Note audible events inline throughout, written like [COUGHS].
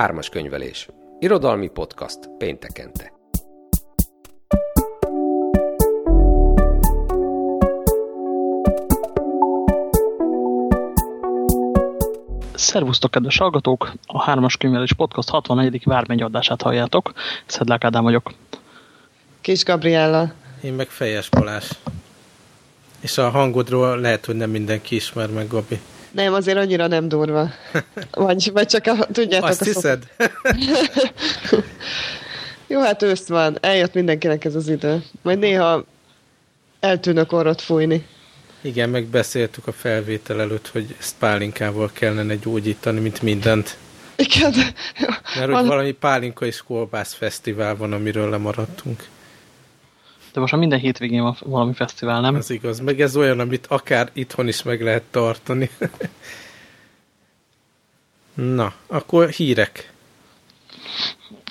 Ármas könyvelés. Irodalmi podcast péntekente. Szervusztok, kedves hallgatók! A Hármas Könyvelés Podcast 64. vármegy adását halljátok. Szedlák Ádám vagyok. Kis Gabriella. Én meg Fejes Balázs. És a hangodról lehet, hogy nem mindenki ismer meg, Gabi. Nem, azért annyira nem durva. Vagy, vagy csak a, tudjátok... Azt hiszed? [LAUGHS] Jó, hát ősz van. Eljött mindenkinek ez az idő. Majd néha eltűnök orrot fújni. Igen, megbeszéltük a felvétel előtt, hogy ezt pálinkával kellene gyógyítani, mint mindent. Igen. Mert hogy valami pálinka és kolbász fesztivál van, amiről lemaradtunk. De most már minden hétvégén van valami fesztivál, nem? Ez igaz. Meg ez olyan, amit akár itthon is meg lehet tartani. [LAUGHS] Na, akkor hírek.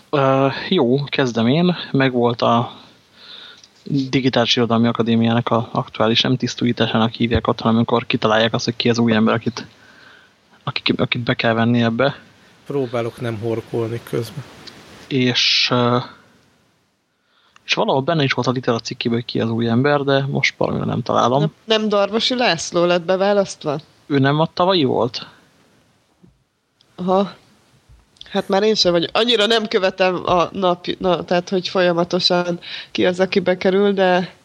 Uh, jó, kezdem én. Megvolt a Digitális Irodalmi Akadémiának a aktuális nem tisztújításának hívják ott, hanem amikor kitalálják azt, hogy ki az új ember, akit, akit, akit be kell venni ebbe. Próbálok nem horkolni közben. És uh, és valahol benne is volt a litera cikkében, hogy ki az új ember, de most valamire nem találom. Nem, nem Darvasi László lett beválasztva? Ő nem a tavalyi volt? Aha. Hát már én sem vagy. Annyira nem követem a nap, na, tehát hogy folyamatosan ki az, aki bekerül, de...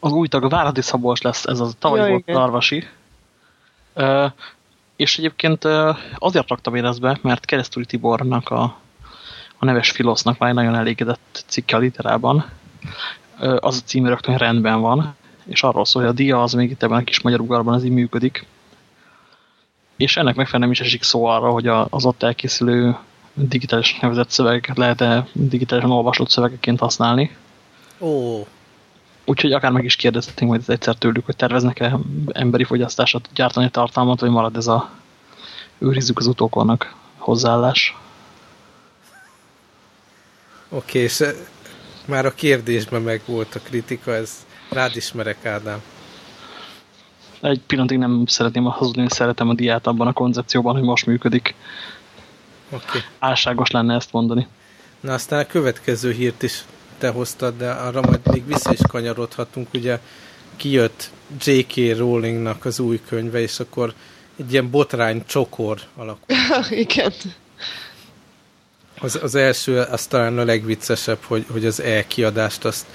Az új tag Váradi Szabolcs lesz, ez az tavaly ja, volt igen. Darvasi. Uh, és egyébként uh, azért raktam én ezt be, mert Keresztúri Tibornak a a neves Filosznak már egy nagyon elégedett cikke a literában. Az a cím rögtön rendben van, és arról szól, hogy a dia az még itt ebben a kis magyar ugarban ez így működik. És ennek megfelelően is esik szó arra, hogy az ott elkészülő digitális nevezett szöveg lehet-e digitálisan olvasott szövegeként használni. Ó. Úgyhogy akár meg is kérdezhetünk majd egyszer tőlük, hogy terveznek-e emberi fogyasztását gyártani tartalmat, vagy marad ez a őrizzük az utókornak hozzáállás. Oké, és eh, már a kérdésben meg volt a kritika, ez rád ismerek, Ádám. Egy pillanatig nem szeretném hazudni, szeretem a diát abban a koncepcióban, hogy most működik. Okay. Álságos lenne ezt mondani. Na aztán a következő hírt is te hoztad, de arra majd még vissza is kanyarodhatunk. Ugye kijött J.K. Rowlingnak az új könyve, és akkor egy ilyen botrány csokor alakul. [LAUGHS] Igen. Az, az első, az talán a legviccesebb, hogy, hogy az e-kiadást azt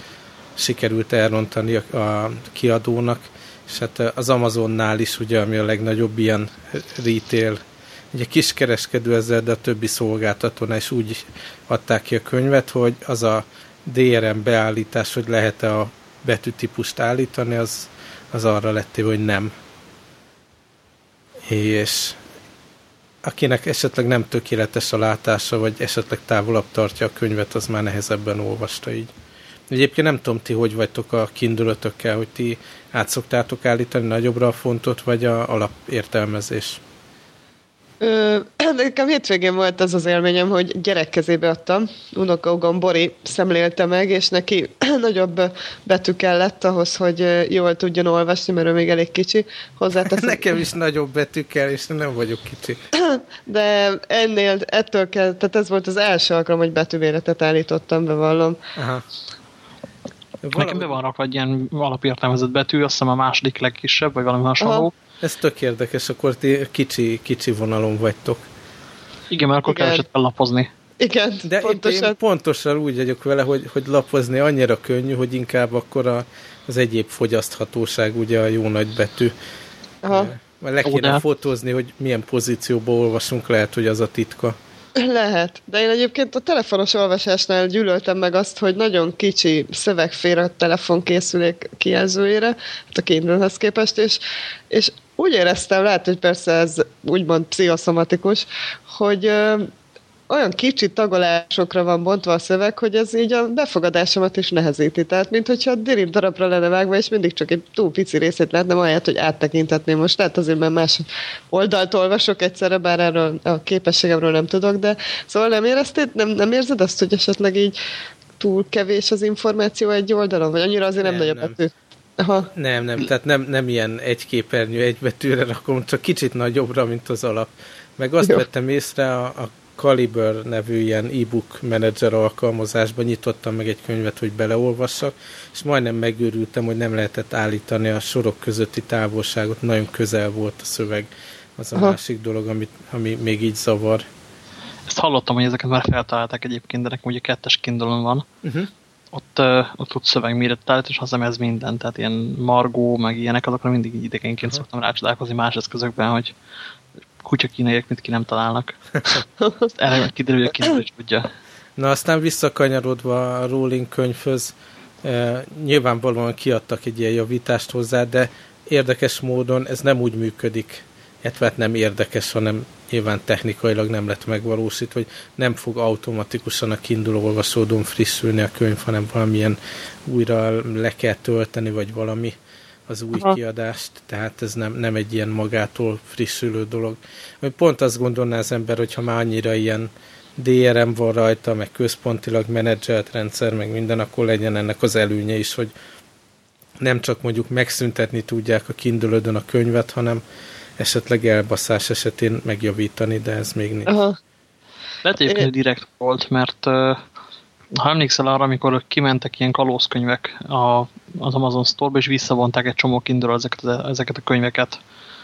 sikerült elrontani a, a kiadónak, és hát az Amazonnál is, ugye, ami a legnagyobb ilyen retail, ugye kiskereskedő ezzel, de a többi szolgáltatónál is úgy adták ki a könyvet, hogy az a DRM beállítás, hogy lehet-e a betűtípust állítani, az, az arra lett hogy nem. És akinek esetleg nem tökéletes a látása, vagy esetleg távolabb tartja a könyvet, az már nehezebben olvasta így. Egyébként nem tudom, ti hogy vagytok a kindülötökkel, hogy ti át szoktátok állítani nagyobbra a fontot, vagy a alapértelmezés? [CLEARS THROAT] nekem hétvégén volt az az élményem, hogy gyerek kezébe adtam. Unokaugom Bori szemlélte meg, és neki [CLEARS THROAT] nagyobb betű kellett ahhoz, hogy jól tudjon olvasni, mert ő még elég kicsi. Hozzáteszem. [LAUGHS] Nekem is nagyobb betű kell, és nem vagyok kicsi. [CLEARS THROAT] De ennél, ettől kell, tehát ez volt az első alkalom, hogy betűméretet állítottam, bevallom. Aha. Valahogy... Nekem be van rakva egy ilyen alapértelmezett betű, azt hiszem a második legkisebb, vagy valami hasonló. Aha. Ez tök érdekes, akkor ti kicsi, kicsi vonalon vagytok. Igen, mert akkor keveset kell lapozni. Igen, De pontosan. én pontosan úgy vagyok vele, hogy, hogy lapozni annyira könnyű, hogy inkább akkor a, az egyéb fogyaszthatóság, ugye a jó nagy betű. Aha. Le kéne fotózni, hogy milyen pozícióban olvasunk, lehet, hogy az a titka. Lehet, de én egyébként a telefonos olvasásnál gyűlöltem meg azt, hogy nagyon kicsi szöveg fér a telefonkészülék kijelzőjére, hát a kindle képest, és, és úgy éreztem, lehet, hogy persze ez úgymond pszichoszomatikus, hogy ö, olyan kicsi tagolásokra van bontva a szöveg, hogy ez így a befogadásomat is nehezíti. Tehát, mint hogyha dirib darabra lenne vágva, és mindig csak egy túl pici részét lehetne, ahelyett, hogy áttekintetném most. Tehát azért, mert más oldalt olvasok egyszerre, bár erről a képességemről nem tudok, de szóval nem érezted, nem, nem érzed azt, hogy esetleg így túl kevés az információ egy oldalon, vagy annyira azért nem, nem nagyobb betű? Aha. Nem, nem, tehát nem, nem ilyen egy képernyő, egy betűre rakom, csak kicsit nagyobbra, mint az alap. Meg azt Jó. vettem észre, a, a Caliber nevű ilyen e-book menedzser alkalmazásban nyitottam meg egy könyvet, hogy beleolvassak, és majdnem megőrültem, hogy nem lehetett állítani a sorok közötti távolságot, nagyon közel volt a szöveg. Az a Aha. másik dolog, amit, ami még így zavar. Ezt hallottam, hogy ezeket már feltalálták egyébként, de nekem ugye kettes kindle van. Uh-huh. Ott, uh, ott ott szöveg méret állít, és aztán ez minden, tehát ilyen margó, meg ilyenek, azokra mindig idegenként uh-huh. szoktam rácsodálkozni más eszközökben, hogy kutya kínaiak, mit ki nem találnak. Erre kiderül, hogy a kínai is tudja. Na aztán visszakanyarodva a Rowling könyvhöz, e, nyilvánvalóan kiadtak egy ilyen javítást hozzá, de érdekes módon ez nem úgy működik, illetve hát nem érdekes, hanem nyilván technikailag nem lett megvalósítva, hogy nem fog automatikusan a Kindle olvasódón frissülni a könyv, hanem valamilyen újra le kell tölteni, vagy valami az új Aha. kiadást, tehát ez nem, nem egy ilyen magától frissülő dolog. Pont azt gondolná az ember, hogy ha már annyira ilyen DRM van rajta, meg központilag menedzselt rendszer, meg minden, akkor legyen ennek az előnye is, hogy nem csak mondjuk megszüntetni tudják a kindle a könyvet, hanem esetleg elbaszás esetén megjavítani, de ez még nincs. Aha. Lehet egyébként direkt volt, mert ha emlékszel arra, amikor kimentek ilyen kalózkönyvek a, az Amazon Store-ba, és visszavonták egy csomó kindről ezeket, ezeket a könyveket.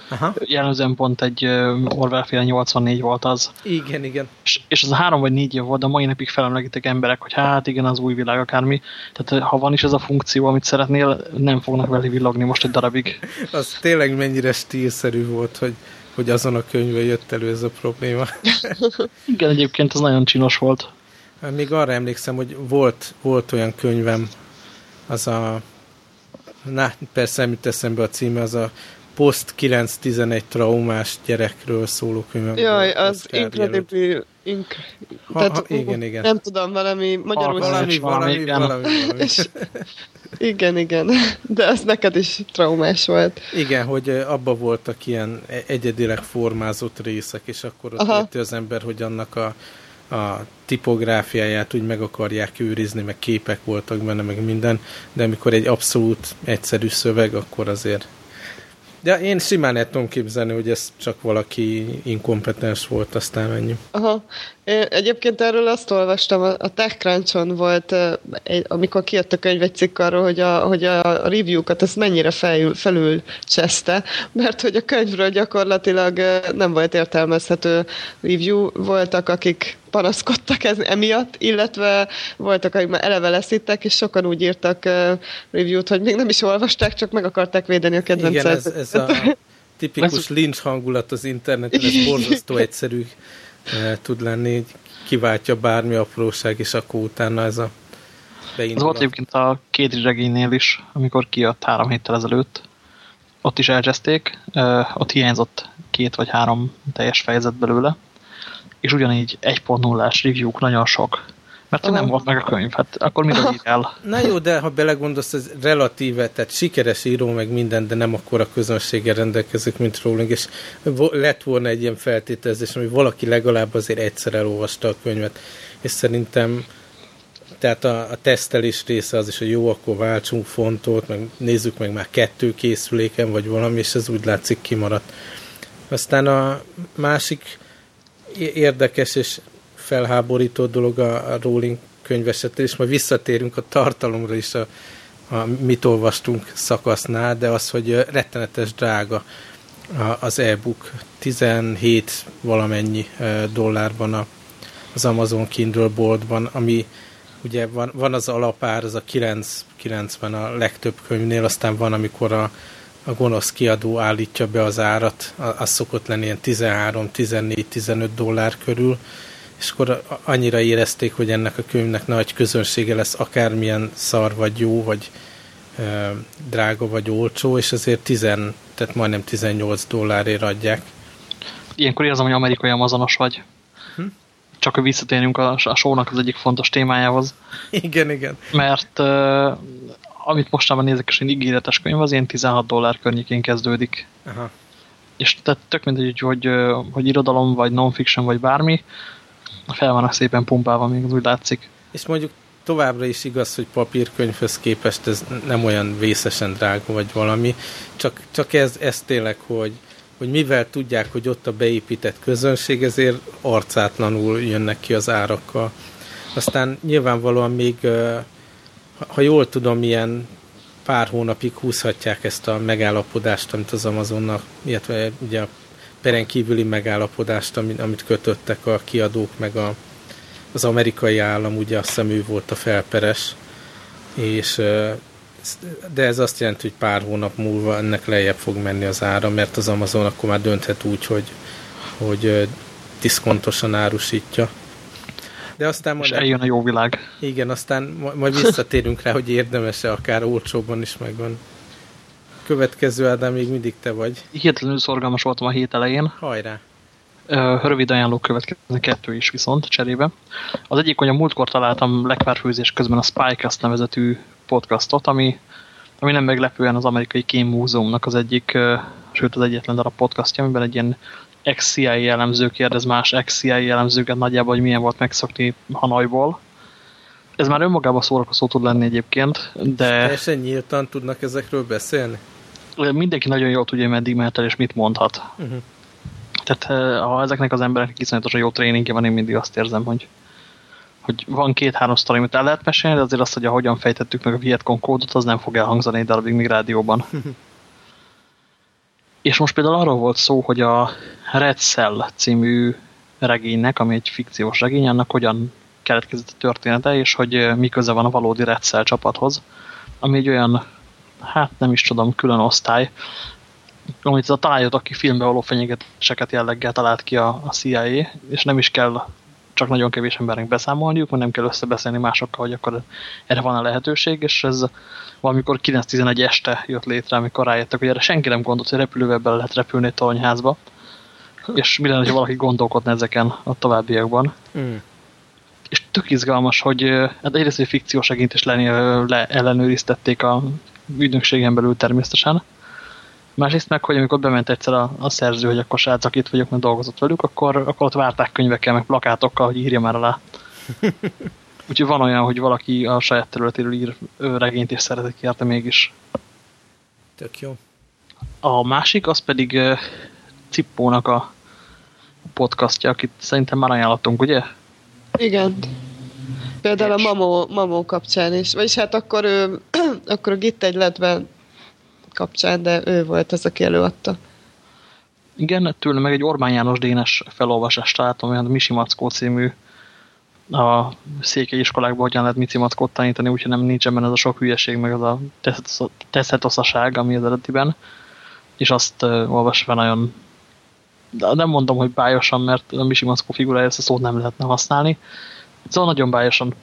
Aha. Jellemzően pont egy Orwell féle 84 volt az. Igen, igen. És, és az a három vagy négy év volt, de mai napig felemlegitek emberek, hogy hát igen, az új világ akármi. Tehát ha van is ez a funkció, amit szeretnél, nem fognak vele villogni most egy darabig. [LAUGHS] az tényleg mennyire stílszerű volt, hogy, hogy azon a könyvben jött elő ez a probléma. [LAUGHS] igen, egyébként az nagyon csinos volt. Még arra emlékszem, hogy volt, volt olyan könyvem, az a, na, persze nem jut eszembe a címe, az a Post 911 traumás gyerekről szóló könyvem. Jaj, az Incredible... Inc ha, Tehát, ha, igen, igen. Nem tudom, valami magyarul... Valami, valami, valami, valami, valami. igen, igen. De az neked is traumás volt. Igen, hogy abba voltak ilyen e- egyedileg formázott részek, és akkor ott érti az ember, hogy annak a a tipográfiáját úgy meg akarják őrizni, meg képek voltak benne, meg minden, de amikor egy abszolút egyszerű szöveg, akkor azért de én simán el tudom képzelni, hogy ez csak valaki inkompetens volt, aztán ennyi. Aha. Én egyébként erről azt olvastam, a TechCrunch-on volt, amikor kijött a könyv egy cikk arról, hogy a, hogy a review-kat ezt mennyire felül, felül cseszte, mert hogy a könyvről gyakorlatilag nem volt értelmezhető review, voltak, akik panaszkodtak ez emiatt, illetve voltak, akik már eleve leszítek, és sokan úgy írtak uh, review-t, hogy még nem is olvasták, csak meg akarták védeni a kedvencet. Igen, ez, ez a tipikus lincs hangulat az interneten, ez borzasztó egyszerű uh, tud lenni, kiváltja bármi apróság, és akkor utána ez a beindulat. Az volt egyébként a két regénynél is, amikor kijött három héttel ezelőtt, ott is elcseszték, uh, ott hiányzott két vagy három teljes fejezet belőle, és ugyanígy 1.0-ás review-k nagyon sok. Mert Aha. nem volt meg a könyv, hát akkor mit el? Na jó, de ha belegondolsz, ez relatíve, tehát sikeres író meg minden, de nem akkor a közönséggel rendelkezik, mint Rowling, és lett volna egy ilyen feltételezés, hogy valaki legalább azért egyszer elolvasta a könyvet, és szerintem tehát a, a tesztelés része az is, hogy jó, akkor váltsunk fontot, meg nézzük meg már kettő készüléken, vagy valami, és ez úgy látszik kimaradt. Aztán a másik érdekes és felháborító dolog a, a Rowling könyvesetén, és majd visszatérünk a tartalomra is, a, a mit olvastunk szakasznál, de az, hogy rettenetes drága az e-book, 17 valamennyi dollárban a, az Amazon Kindle boltban, ami ugye van, van az alapár, az a 9, 90 a legtöbb könyvnél, aztán van, amikor a a gonosz kiadó állítja be az árat, az szokott lenni ilyen 13, 14, 15 dollár körül, és akkor annyira érezték, hogy ennek a könyvnek nagy közönsége lesz, akármilyen szar vagy jó, vagy e, drága vagy olcsó, és azért 10, tehát majdnem 18 dollárért adják. Ilyenkor érzem, hogy amerikai amazonos vagy. Hm? Csak hogy visszatérjünk a, a show-nak az egyik fontos témájához. Igen, igen. Mert amit mostában nézek, és egy ígéretes könyv, az ilyen 16 dollár környékén kezdődik. Aha. És tehát tök mindegy, hogy, hogy, hogy irodalom, vagy non-fiction, vagy bármi, fel vannak szépen pumpálva, még úgy látszik. És mondjuk továbbra is igaz, hogy papírkönyvhöz képest ez nem olyan vészesen drága, vagy valami, csak, csak ez, ez tényleg, hogy hogy mivel tudják, hogy ott a beépített közönség, ezért arcátlanul jönnek ki az árakkal. Aztán nyilvánvalóan még, ha jól tudom, ilyen pár hónapig húzhatják ezt a megállapodást, amit az Amazonnak, illetve ugye a peren kívüli megállapodást, amit kötöttek a kiadók, meg a, az amerikai állam, ugye azt hiszem ő volt a felperes, és de ez azt jelenti, hogy pár hónap múlva ennek lejjebb fog menni az ára, mert az Amazon akkor már dönthet úgy, hogy, hogy diszkontosan árusítja. De aztán majd... És eljön a jó világ. Igen, aztán majd visszatérünk rá, hogy érdemes-e akár olcsóbban is megvan. Következő Ádám, még mindig te vagy. Hihetetlenül szorgalmas voltam a hét elején. Hajrá! Rövid ajánlók következnek kettő is viszont cserébe. Az egyik, hogy a múltkor találtam lekvárfőzés közben a Spycast nevezetű podcastot, ami, ami nem meglepően az amerikai Kém Múzeumnak az egyik, sőt az egyetlen darab podcastja, amiben egy ilyen ex-CIA jellemző kérdez más ex-CIA jellemzőket nagyjából, hogy milyen volt megszokni Hanajból. Ez már önmagában szórakozó tud lenni egyébként, de... Teljesen nyíltan tudnak ezekről beszélni? Mindenki nagyon jól tudja, meddig mehet el, és mit mondhat. Uh mhm. -huh. Tehát ha ezeknek az embereknek iszonyatosan jó tréningje van, én mindig azt érzem, hogy, hogy van két-három sztori, amit el lehet mesélni, de azért azt, hogy hogyan fejtettük meg a Vietcong kódot, az nem fog elhangzani egy darabig még rádióban. [LAUGHS] És most például arról volt szó, hogy a Red Cell című regénynek, ami egy fikciós regény, annak hogyan keletkezett a története, és hogy mi köze van a valódi Red Cell csapathoz, ami egy olyan, hát nem is tudom, külön osztály, amit ez a találjon, aki filmbe való fenyegetéseket jelleggel talált ki a, a CIA, és nem is kell csak nagyon kevés embernek beszámolniuk, mert nem kell összebeszélni másokkal, hogy akkor erre van a lehetőség, és ez valamikor 9-11 este jött létre, amikor rájöttek, hogy erre senki nem gondolt, hogy repülővel be lehet repülni egy toronyházba, és mi lenne, ha valaki gondolkodna ezeken a továbbiakban. Mm. És tök izgalmas, hogy hát egyrészt, hogy fikciós segít is lenni, le, ellenőriztették a ügynökségen belül természetesen, Másrészt meg, hogy amikor bement egyszer a, a szerző, hogy akkor srácok itt vagyok, mert dolgozott velük, akkor, akkor ott várták könyvekkel, meg plakátokkal, hogy írja már alá. [LAUGHS] Úgyhogy van olyan, hogy valaki a saját területéről ír regényt és szeretek érte mégis. Tök jó. A másik, az pedig uh, Cippónak a podcastja, akit szerintem már ajánlottunk, ugye? Igen. Például a Mamó, Mamó kapcsán is. Vagyis hát akkor, ő, [CLEARS THROAT] akkor a Gitt egyletben kapcsán, de ő volt az, aki előadta. Igen, tőle meg egy Orbán János Dénes felolvasást találtam, olyan Misi Mackó című a székely iskolákban hogyan lehet Mici Mackót tanítani, úgyhogy nem nincs ebben ez a sok hülyeség, meg az a teszetoszaság, ami az eredetiben. És azt uh, olvasva nagyon de nem mondom, hogy bájosan, mert a Misi Mackó figurája ezt a szót nem lehetne használni. Szóval nagyon bájosan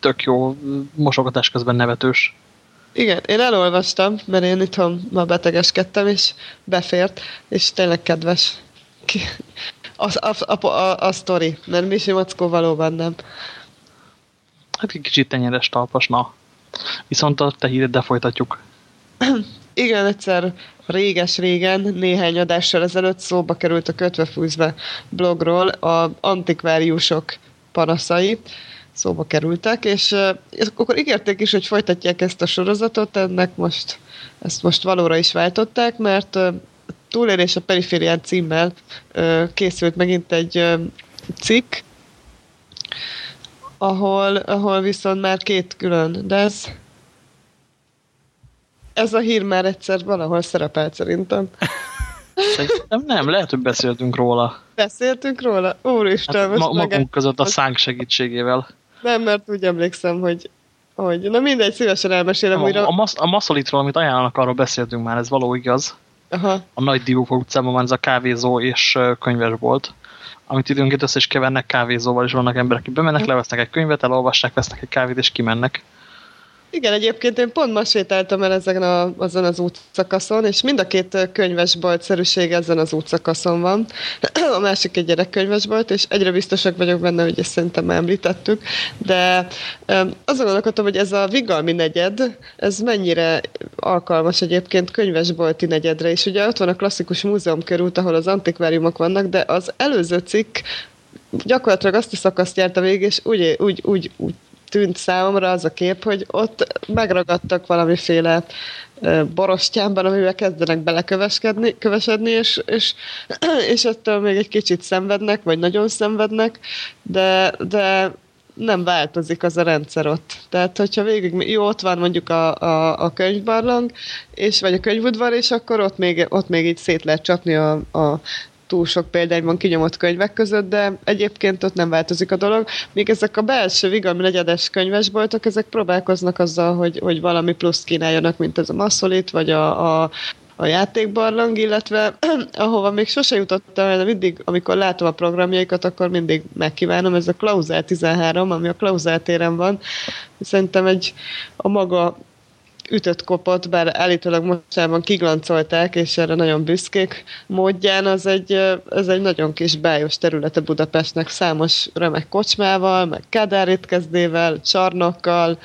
tök jó, mosogatás közben nevetős. Igen, én elolvastam, mert én itthon ma betegeskedtem, és befért, és tényleg kedves. A, a, a, a, a sztori, mert Misi Mackó valóban nem. Hát egy kicsit tenyeres talpas, na. Viszont a te híred, de folytatjuk. Igen, egyszer réges-régen, néhány adással ezelőtt szóba került a Kötvefűzve blogról a antikváriusok panaszai, szóba kerültek, és akkor ígérték is, hogy folytatják ezt a sorozatot, ennek most ezt most valóra is váltották, mert túlélés a periférián címmel készült megint egy cikk, ahol, ahol viszont már két külön, de ez ez a hír már egyszer valahol szerepelt szerintem. [LAUGHS] Szerintem nem, lehet, hogy beszéltünk róla. Beszéltünk róla? Úristen, hát ma, magunk között a szánk segítségével. Nem, mert úgy emlékszem, hogy, hogy na mindegy, szívesen elmesélem nem, újra. A, a, a Masszolitról, amit ajánlanak, arról beszéltünk már, ez való igaz. Aha. A Nagy Diófok utcában van ez a kávézó és könyvesbolt, amit időnként össze is kevernek kávézóval, és vannak emberek, akik bemennek, levesznek egy könyvet, elolvassák, vesznek egy kávét, és kimennek. Igen, egyébként én pont ma sétáltam el ezen a, azon az útszakaszon, és mind a két könyvesboltszerűség ezen az útszakaszon van. [CLEARS THROAT] A másik egy gyerekkönyvesbolt, és egyre biztosak vagyok benne, hogy ezt szerintem említettük, de azon gondolkodtam, hogy ez a Vigalmi negyed, ez mennyire alkalmas egyébként könyvesbolti negyedre, és ugye ott van a klasszikus múzeum körút, ahol az antikváriumok vannak, de az előző cikk gyakorlatilag azt a szakaszt járta végig, és úgy, úgy, úgy, úgy tűnt számomra az a kép, hogy ott megragadtak valamiféle borostyánban, amivel kezdenek belekövesedni, és, és, [CLEARS THROAT] és ettől még egy kicsit szenvednek, vagy nagyon szenvednek, de, de nem változik az a rendszer ott. Tehát, hogyha végig, jó, ott van mondjuk a, a, a könyvbarlang, és, vagy a könyvudvar, és akkor ott még, ott még így szét lehet csapni a, a túl sok van kinyomott könyvek között, de egyébként ott nem változik a dolog. Még ezek a belső vigalmi negyedes könyvesboltok, ezek próbálkoznak azzal, hogy, hogy valami plusz kínáljanak, mint ez a Massolit, vagy a, a a játékbarlang, illetve [CLEARS THROAT] ahova még sose jutottam de mindig, amikor látom a programjaikat, akkor mindig megkívánom, ez a Klausel 13, ami a Klausel téren van. Szerintem egy a maga ütött kopott, bár állítólag mostában kiglancolták, és erre nagyon büszkék módján, az egy, ez egy nagyon kis bájos területe Budapestnek, számos remek kocsmával, meg kádár csarnokkal,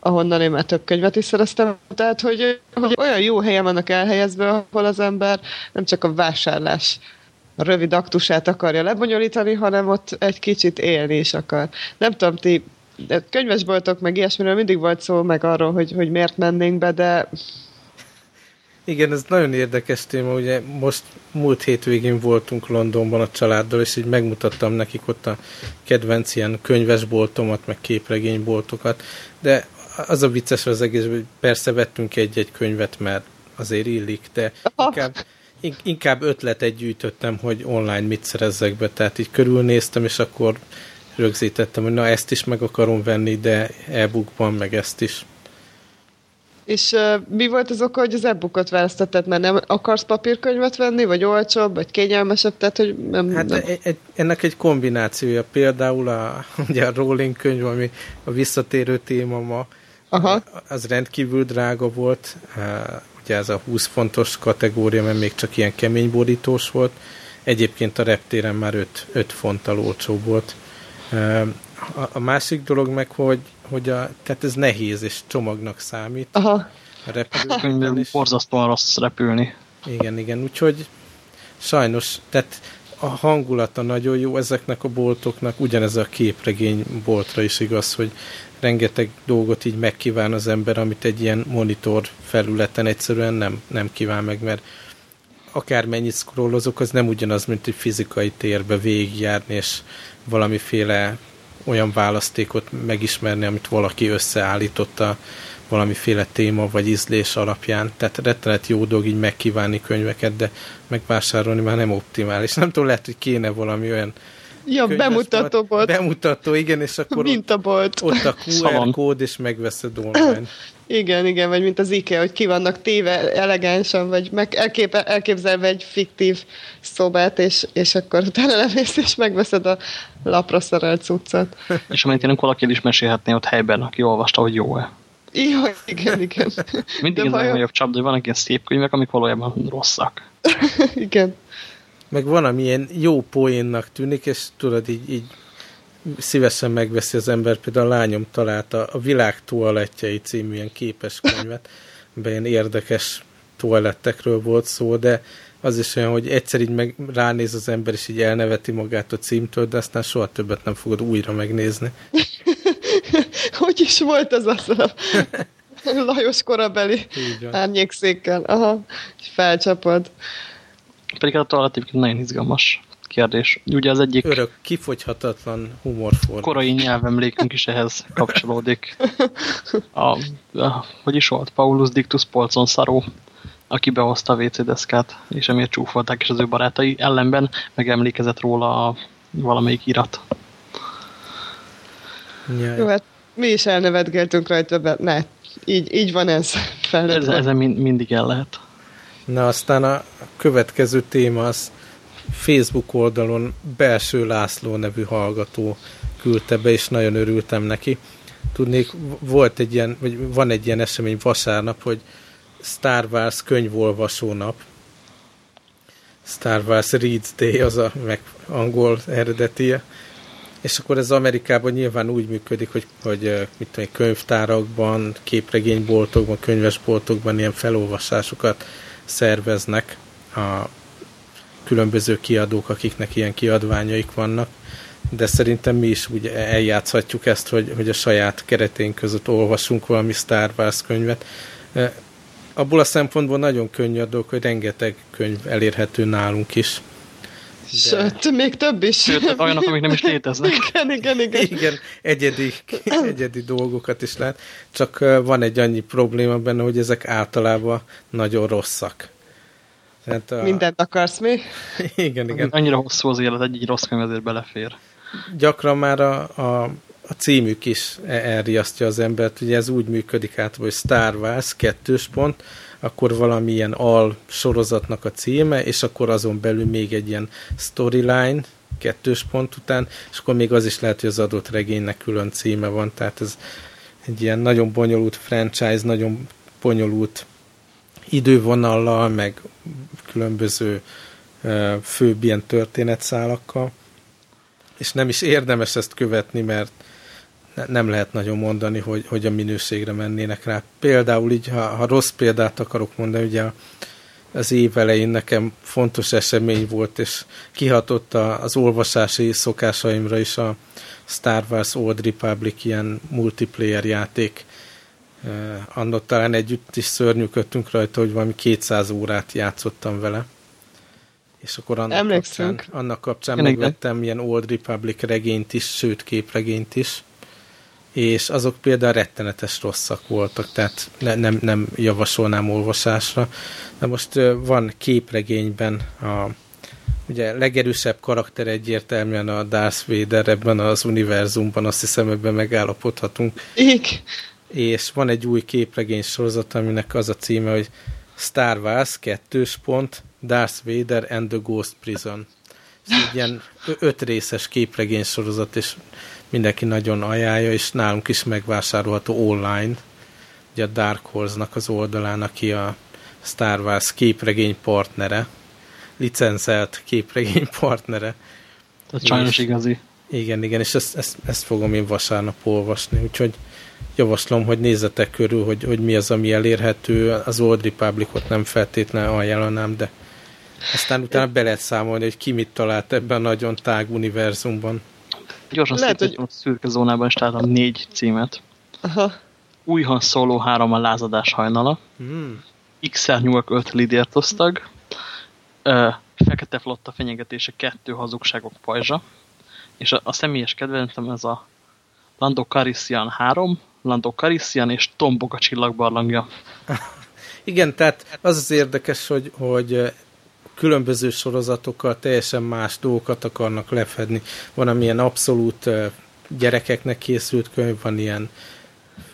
ahonnan én már több könyvet is szereztem. Tehát, hogy, hogy olyan jó helyen vannak elhelyezve, ahol az ember nem csak a vásárlás a rövid aktusát akarja lebonyolítani, hanem ott egy kicsit élni is akar. Nem tudom, ti könyvesboltok, meg ilyesmiről mindig volt szó, meg arról, hogy, hogy miért mennénk be, de... Igen, ez nagyon érdekes téma, ugye most múlt hétvégén voltunk Londonban a családdal, és így megmutattam nekik ott a kedvenc ilyen könyvesboltomat, meg képregényboltokat, de az a vicces az egész, hogy persze vettünk egy-egy könyvet, mert azért illik, de inkább, inkább ötletet gyűjtöttem, hogy online mit szerezzek be, tehát így körülnéztem, és akkor rögzítettem, hogy na ezt is meg akarom venni, de e-bookban meg ezt is. És uh, mi volt az oka, hogy az e-bookot választottad, mert nem akarsz papírkönyvet venni, vagy olcsóbb, vagy kényelmesebb, tehát hogy nem... Hát nem. Egy, egy, ennek egy kombinációja, például a, [LAUGHS] ugye a Rolling könyv, ami a visszatérő téma ma, Aha. az rendkívül drága volt, ugye ez a 20 fontos kategória, mert még csak ilyen kemény borítós volt, egyébként a reptéren már 5, 5 fonttal olcsó volt. A, másik dolog meg, hogy, hogy a, tehát ez nehéz és csomagnak számít. Aha. A repülőkönyvben is. Borzasztóan rossz repülni. Igen, igen, úgyhogy sajnos, tehát a hangulata nagyon jó ezeknek a boltoknak, ugyanez a képregény boltra is igaz, hogy rengeteg dolgot így megkíván az ember, amit egy ilyen monitor felületen egyszerűen nem, nem kíván meg, mert akármennyit scrollozok, az nem ugyanaz, mint egy fizikai térbe végigjárni, és valamiféle olyan választékot megismerni, amit valaki összeállította valamiféle téma vagy ízlés alapján. Tehát rettenet jó dolog így megkívánni könyveket, de megvásárolni már nem optimális. Nem tudom, lehet, hogy kéne valami olyan Ja, bemutató volt. Bemutató, igen, és akkor mint a bolt. ott a [LAUGHS] QR kód, és megveszed online. [CLEARS THROAT] Igen, igen, vagy mint az IKEA, hogy ki vannak téve elegánsan, vagy meg elkép, elképzelve egy fiktív szobát, és, és akkor utána lemész, és megveszed a lapra szerelt cuccot. És amint én valaki is mesélhetné ott helyben, aki olvasta, hogy jó-e. Jó, igen, igen. Mindig ez a nagyobb csapda, hogy vannak ilyen szép könyvek, amik valójában rosszak. [LAUGHS] igen meg van, ami ilyen jó poénnak tűnik, és tudod, így, így szívesen megveszi az ember. Például a lányom találta a Világ toalettjei című ilyen képes könyvet, amiben ilyen érdekes toalettekről volt szó, de az is olyan, hogy egyszer így meg ránéz az ember, és így elneveti magát a címtől, de aztán soha többet nem fogod újra megnézni. [LAUGHS] hogy is volt ez az a [LAUGHS] Lajos korabeli árnyékszékkel? Aha, felcsapod. Pedig a toalett egyébként nagyon izgalmas kérdés. Ugye az egyik... Örök, kifogyhatatlan humorforma. Korai nyelvemlékünk is ehhez kapcsolódik. A, a, hogy is volt? Paulus Dictus Polcon Szaró, aki behozta a WC deszkát, és emiatt csúfolták, és az ő barátai ellenben megemlékezett róla a valamelyik irat. Jaj. Jó, hát mi is elnevetgeltünk rajta, de ne, így, így van ez. Ez, ezen mind, mindig el lehet. Na aztán a következő téma az Facebook oldalon Belső László nevű hallgató küldte be, és nagyon örültem neki. Tudnék, volt egy ilyen, vagy van egy ilyen esemény vasárnap, hogy Star Wars könyvolvasó nap. Star Wars Reads Day az a meg angol eredetie. És akkor ez Amerikában nyilván úgy működik, hogy, hogy mit tudom, könyvtárakban, képregényboltokban, könyvesboltokban ilyen felolvasásokat szerveznek a különböző kiadók, akiknek ilyen kiadványaik vannak, de szerintem mi is úgy eljátszhatjuk ezt, hogy, hogy a saját kereténk között olvasunk valami Star Wars könyvet. abból a szempontból nagyon könnyű a dolog, hogy rengeteg könyv elérhető nálunk is. De... Sőt, még több is. Sőt, olyanok, amik nem is léteznek. [LAUGHS] igen, igen, igen. Igen, egyedi, egyedi dolgokat is lehet. Csak van egy annyi probléma benne, hogy ezek általában nagyon rosszak. Tehát a... Mindent akarsz mi? [LAUGHS] igen, igen. Annyira hosszú az élet, egy, egy rossz könyv azért belefér. Gyakran már a, a, a címük is e- elriasztja az embert. Ugye ez úgy működik át, hogy Star Wars kettős pont, akkor valamilyen al sorozatnak a címe, és akkor azon belül még egy ilyen storyline, kettős pont után, és akkor még az is lehet, hogy az adott regénynek külön címe van, tehát ez egy ilyen nagyon bonyolult franchise, nagyon bonyolult idővonallal, meg különböző főbb ilyen történetszálakkal, és nem is érdemes ezt követni, mert nem lehet nagyon mondani, hogy, hogy a minőségre mennének rá. Például így, ha, ha rossz példát akarok mondani, ugye az év elején nekem fontos esemény volt, és kihatott az olvasási szokásaimra is a Star Wars Old Republic ilyen multiplayer játék. Annak talán együtt is szörnyűködtünk rajta, hogy valami 200 órát játszottam vele. És akkor annak kapcsán, annak kapcsán megvettem ilyen Old Republic regényt is, sőt képregényt is és azok például rettenetes rosszak voltak, tehát ne, nem, nem javasolnám olvasásra. De most van képregényben a ugye legerősebb karakter egyértelműen a Darth Vader ebben az univerzumban, azt hiszem ebben megállapodhatunk. Ik. És van egy új képregény sorozat, aminek az a címe, hogy Star Wars 2. pont Darth Vader and the Ghost Prison. Ez egy ilyen öt részes képregény sorozat, és mindenki nagyon ajánlja, és nálunk is megvásárolható online, ugye a Dark Horse-nak az oldalán, aki a Star Wars képregény partnere, licenszelt képregény [LAUGHS] partnere. Tehát sajnos igazi. Igen, igen, és ezt, ezt, ezt fogom én vasárnap olvasni, úgyhogy javaslom, hogy nézzetek körül, hogy, hogy mi az, ami elérhető. Az Old Republicot nem feltétlenül ajánlanám, de aztán utána be lehet számolni, hogy ki mit talált ebben a nagyon tág univerzumban. Gyorsan Lehet, hogy... a szürke zónában is találtam négy címet. Aha. Új Han Solo 3 a lázadás hajnala. Hmm. XR Nyúlk 5 lidért osztag. Uh, Fekete flotta fenyegetése kettő hazugságok pajzsa. És a, a személyes kedvencem ez a Lando Carissian 3, Lando Carissian és Tombok a csillagbarlangja. [LAUGHS] Igen, tehát az az érdekes, hogy, hogy különböző sorozatokkal teljesen más dolgokat akarnak lefedni. Van, amilyen abszolút gyerekeknek készült könyv, van ilyen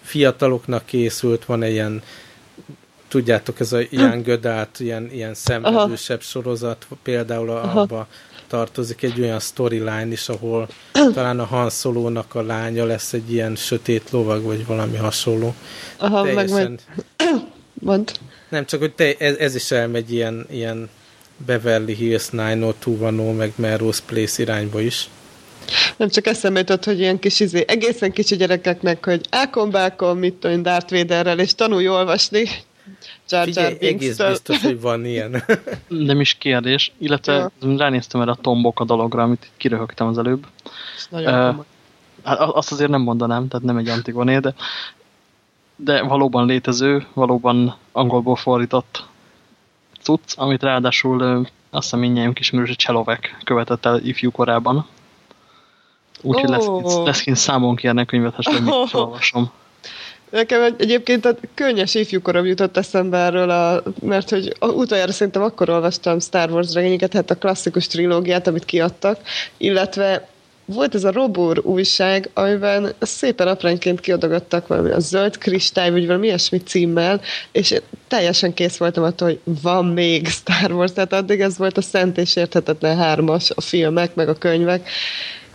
fiataloknak készült, van ilyen tudjátok, ez a Young Adult, ilyen, ilyen szenvedősebb sorozat, például abba tartozik egy olyan storyline is, ahol [CLEARS THROAT] talán a Han Solo-nak a lánya lesz egy ilyen sötét lovag, vagy valami hasonló. Aha, Teljesen... meg [CLEARS THROAT] Mond. Nem, csak hogy te, ez, ez is elmegy ilyen, ilyen Beverly Hills 90210, meg Melrose Place irányba is. Nem csak eszembe jutott, hogy ilyen kis izé, egészen kicsi gyerekeknek, hogy elkombálkom, mit tudom, Darth Vaderrel, és tanulj olvasni. Jar Jar Figyelj, egész biztos, hogy van ilyen. [LAUGHS] Nem is kérdés, illetve ja. ránéztem erre a tombok a dologra, amit kiröhögtem az előbb. nagyon uh, azt azért nem mondanám, tehát nem egy antigoné, de, de valóban létező, valóban angolból fordított cucc, amit ráadásul azt hiszem mindjárt ismerős, hogy Cselovek követett el ifjú korában. Úgyhogy oh. lesz, lesz kint számon kérnek könyvet, ha semmit oh. olvasom. Nekem egyébként a könnyes ifjúkorom jutott eszembe erről, a, mert hogy utoljára szerintem akkor olvastam Star Wars regényeket, hát a klasszikus trilógiát, amit kiadtak, illetve volt ez a Robur újság, amiben szépen apránként kiadogattak valami a zöld kristály, vagy valami ilyesmi címmel, és teljesen kész voltam attól, hogy van még Star Wars, tehát addig ez volt a szent és érthetetlen hármas, a filmek, meg a könyvek,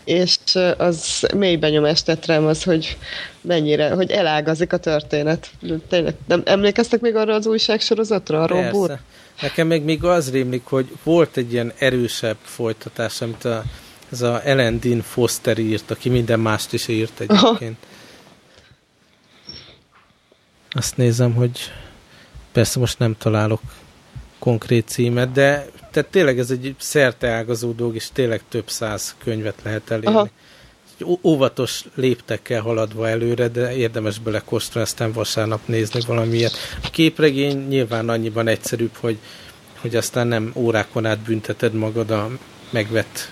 és az mély benyomást tett rám az, hogy mennyire, hogy elágazik a történet. Tényleg, nem emlékeztek még arra az újságsorozatra, a Robur? Nekem még, még az rémlik, hogy volt egy ilyen erősebb folytatás, amit a ez a Ellen Dean Foster írt, aki minden mást is írt egyébként. Aha. Azt nézem, hogy persze most nem találok konkrét címet, de tehát tényleg ez egy szerte ágazó dolog, és tényleg több száz könyvet lehet elérni. Aha. óvatos léptekkel haladva előre, de érdemes bele kóstolni, aztán vasárnap nézni valamilyet. A képregény nyilván annyiban egyszerűbb, hogy, hogy aztán nem órákon át bünteted magad a megvett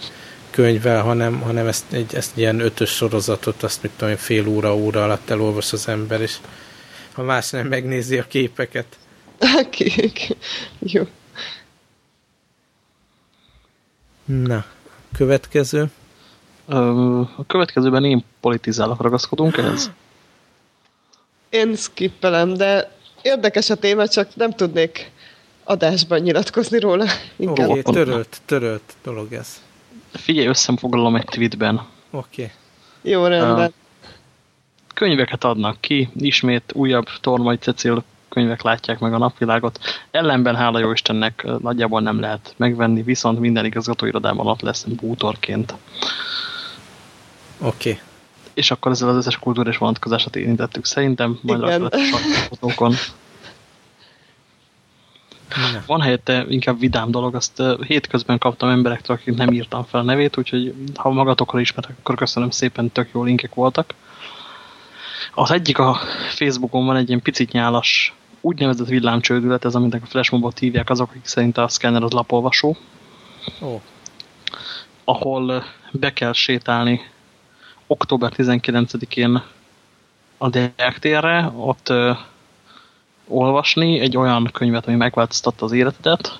könyvvel, hanem, hanem ezt, egy, ezt ilyen ötös sorozatot, azt mit tudom, fél óra, óra alatt elolvas az ember, és ha más nem megnézi a képeket. [LAUGHS] Kék. Jó. Na, következő. A következőben én politizálok, ragaszkodunk ehhez? Én skippelem, de érdekes a téma, csak nem tudnék adásban nyilatkozni róla. Oké, okay, törölt, törölt dolog ez. Figyelj, összefoglalom egy tweetben. Oké. Okay. Jó, rendben. Uh, könyveket adnak ki, ismét újabb Tormai Cecil könyvek látják meg a napvilágot. Ellenben, hála jó Istennek, nagyjából nem lehet megvenni, viszont minden igazgatóirodában ott lesz bútorként. Oké. Okay. És akkor ezzel az összes kultúrás vonatkozását érintettük szerintem, majd Igen. a fotókon. Van helyette inkább vidám dolog, azt hétközben kaptam emberektől, akik nem írtam fel a nevét, úgyhogy ha magatokra ismertek, akkor köszönöm szépen, tök jó linkek voltak. Az egyik a Facebookon van egy ilyen picit nyálas úgynevezett villámcsődület, ez aminek a flashmobot hívják azok, akik szerint a szkenner az lapolvasó. Oh. Ahol be kell sétálni október 19-én a Deák térre, ott ö, olvasni egy olyan könyvet, ami megváltoztatta az életedet,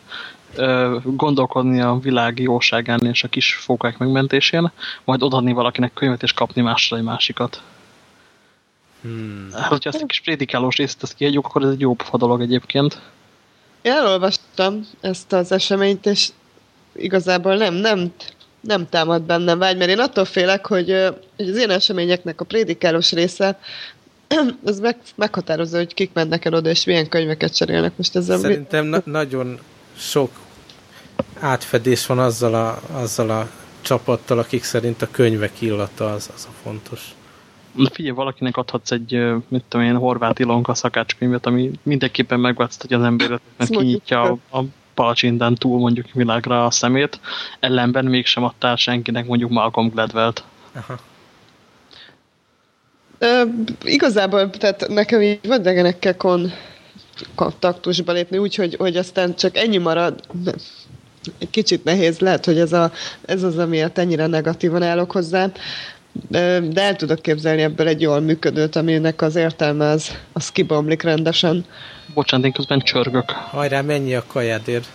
ö, gondolkodni a világ jóságán és a kis fókák megmentésén, majd odaadni valakinek könyvet és kapni másra egy másikat. Hmm. Hát, hogyha ezt a kis prédikálós részt ezt kiadjuk, akkor ez egy jó pofa dolog egyébként. Én elolvastam ezt az eseményt, és igazából nem, nem, nem támad bennem vágy, mert én attól félek, hogy, hogy az ilyen eseményeknek a prédikálós része [CLEARS THROAT] az meg, meghatározza, hogy kik mennek el oda, és milyen könyveket cserélnek most ezzel. Szerintem na nagyon sok átfedés van azzal a, azzal a csapattal, akik szerint a könyvek illata az, az a fontos. Figyelj, valakinek adhatsz egy, mit tudom én, horvát Ilonka szakácskönyvet, ami mindenképpen megváltoztatja az emberet, mert kinyitja a, a palacsindán túl mondjuk világra a szemét, ellenben mégsem adtál senkinek mondjuk Malcolm Gladwell-t. Aha. Ö, igazából, tehát nekem így vaddegenekkel kon kontaktusba lépni, úgyhogy hogy aztán csak ennyi marad. Egy kicsit nehéz, lehet, hogy ez, a, ez az, amiért ennyire negatívan állok hozzá de el tudok képzelni ebből egy jól működőt, aminek az értelme az, az kibomlik rendesen. Bocsánat, én közben csörgök. Hajrá, mennyi a kajádért?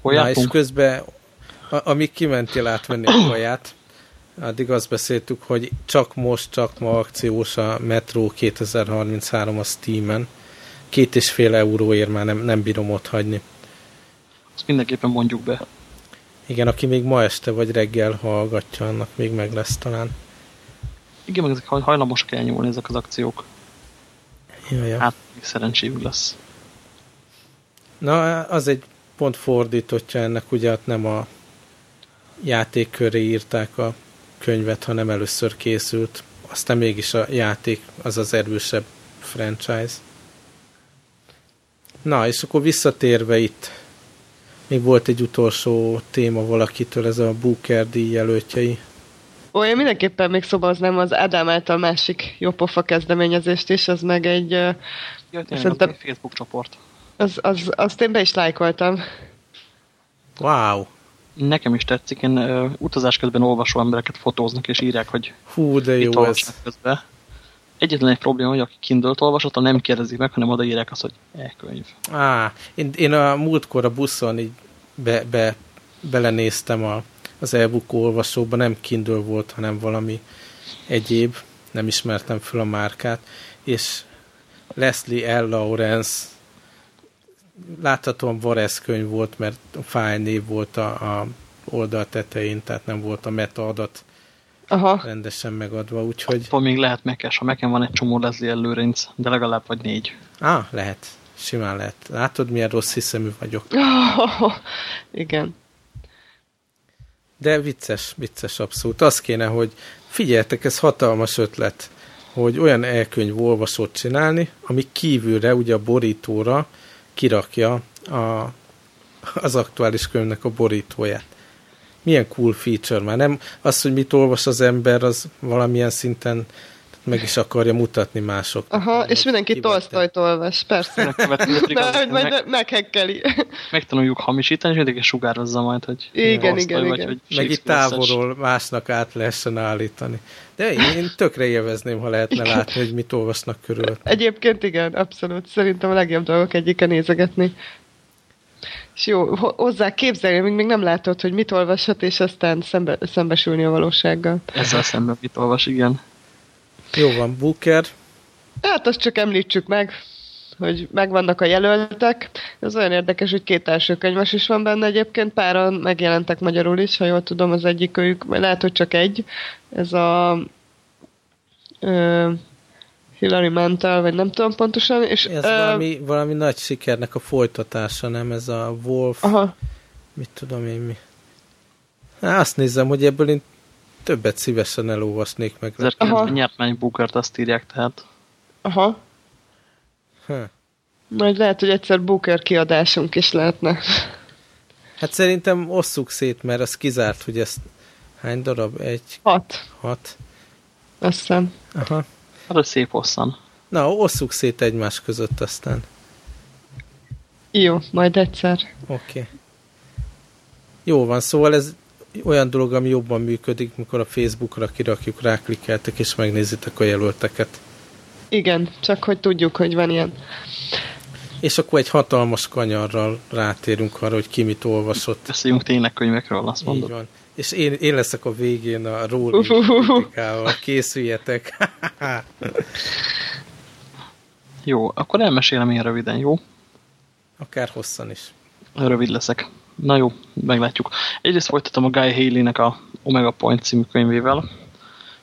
Hol Na, és közben, amíg kimentél átvenni a kaját, addig azt beszéltük, hogy csak most, csak ma akciós a Metro 2033 a Steam-en. Két és fél euróért már nem, nem bírom ott hagyni. Azt mindenképpen mondjuk be. Igen, aki még ma este vagy reggel hallgatja, annak még meg lesz talán. Igen, meg ezek hajlamosak elnyúlni ezek az akciók. Jaja. Hát, szerencséjük lesz. Na, az egy pont fordítottja ennek, ugye hát nem a játék köré írták a könyvet, hanem először készült. Aztán mégis a játék az az erősebb franchise. Na, és akkor visszatérve itt még volt egy utolsó téma valakitől, ez a Booker díj jelöltjei. Ó, én mindenképpen még szobaznám az Ádám által másik jópofa kezdeményezést is, az meg egy... Ja, szerintem, egy Facebook csoport. Az, az, azt én be is lájkoltam. Wow! Nekem is tetszik, én uh, utazás közben olvasó embereket fotóznak és írják, hogy Hú, de jó ez. Közben. Egyetlen egy probléma, hogy aki Kindle-t olvasott, nem kérdezik meg, hanem odaírják azt, hogy e-könyv. Á, én, én a múltkor a buszon így be, be, belenéztem a, az e-book olvasóba, nem Kindle volt, hanem valami egyéb, nem ismertem fel a márkát, és Leslie L. Lawrence láthatóan Varesz könyv volt, mert a fájl név volt a, a oldal tetején, tehát nem volt a meta adat Aha. rendesen megadva, úgyhogy... Attól még lehet mekes, ha nekem van egy csomó Leslie előrinc, de legalább vagy négy. Á, ah, lehet. Simán lehet. Látod, milyen rossz hiszemű vagyok. Oh, [LAUGHS] igen. De vicces, vicces abszolút. Az kéne, hogy figyeltek, ez hatalmas ötlet, hogy olyan elkönyv olvasót csinálni, ami kívülre, ugye a borítóra kirakja a az aktuális könyvnek a borítóját. Milyen cool feature már. Nem az, hogy mit olvas az ember, az valamilyen szinten meg is akarja mutatni mások. Aha, és mindenki Tolstoyt olvas, persze. De, hogy majd meg, meghekkeli. Megtanuljuk hamisítani, és mindenki sugározza majd, hogy igen, igen, vagy, igen. Hogy meg itt távolról másnak át lehessen állítani. De én, én tökre élvezném, ha lehetne igen. látni, hogy mit olvasnak körül. Egyébként igen, abszolút. Szerintem a legjobb dolgok egyike nézegetni. És jó, hozzá képzelni, még, még nem látod, hogy mit olvashat, és aztán szembe, szembesülni a valósággal. Ezzel szemben mit olvas, igen. Jó van, Booker. Hát azt csak említsük meg, hogy megvannak a jelöltek. Ez olyan érdekes, hogy két első könyves is van benne egyébként, páran megjelentek magyarul is, ha jól tudom, az egyik ők, vagy lehet, hogy csak egy. Ez a ö, Hillary Mantel, vagy nem tudom pontosan. És, ez ö, valami, valami nagy sikernek a folytatása, nem? Ez a Wolf, aha. mit tudom én mi. Há, azt nézem, hogy ebből én többet szívesen elolvasnék meg. Ezért nyertmány Bookert azt írják, tehát. Aha. Ha. Majd lehet, hogy egyszer Booker kiadásunk is lehetne. Hát szerintem osszuk szét, mert az kizárt, hogy ezt hány darab? Egy? Hat. Hat. Azt hiszem. Aha. Hát, szép hosszan. Na, osszuk szét egymás között aztán. Jó, majd egyszer. Oké. Okay. Jó van, szóval ez olyan dolog, ami jobban működik, mikor a Facebookra kirakjuk, ráklikkeltek és megnézitek a jelölteket. Igen, csak hogy tudjuk, hogy van ilyen. És akkor egy hatalmas kanyarral rátérünk arra, hogy ki mit olvasott. Beszéljünk tényleg könyvekről, azt mondod. Így van. És én, én leszek a végén a rolling [LAUGHS] kritikával. Készüljetek! [LAUGHS] jó, akkor elmesélem én röviden, jó? Akár hosszan is. Rövid leszek. Na jó, meglátjuk. Egyrészt folytatom a Guy Haley-nek a Omega Point című könyvével,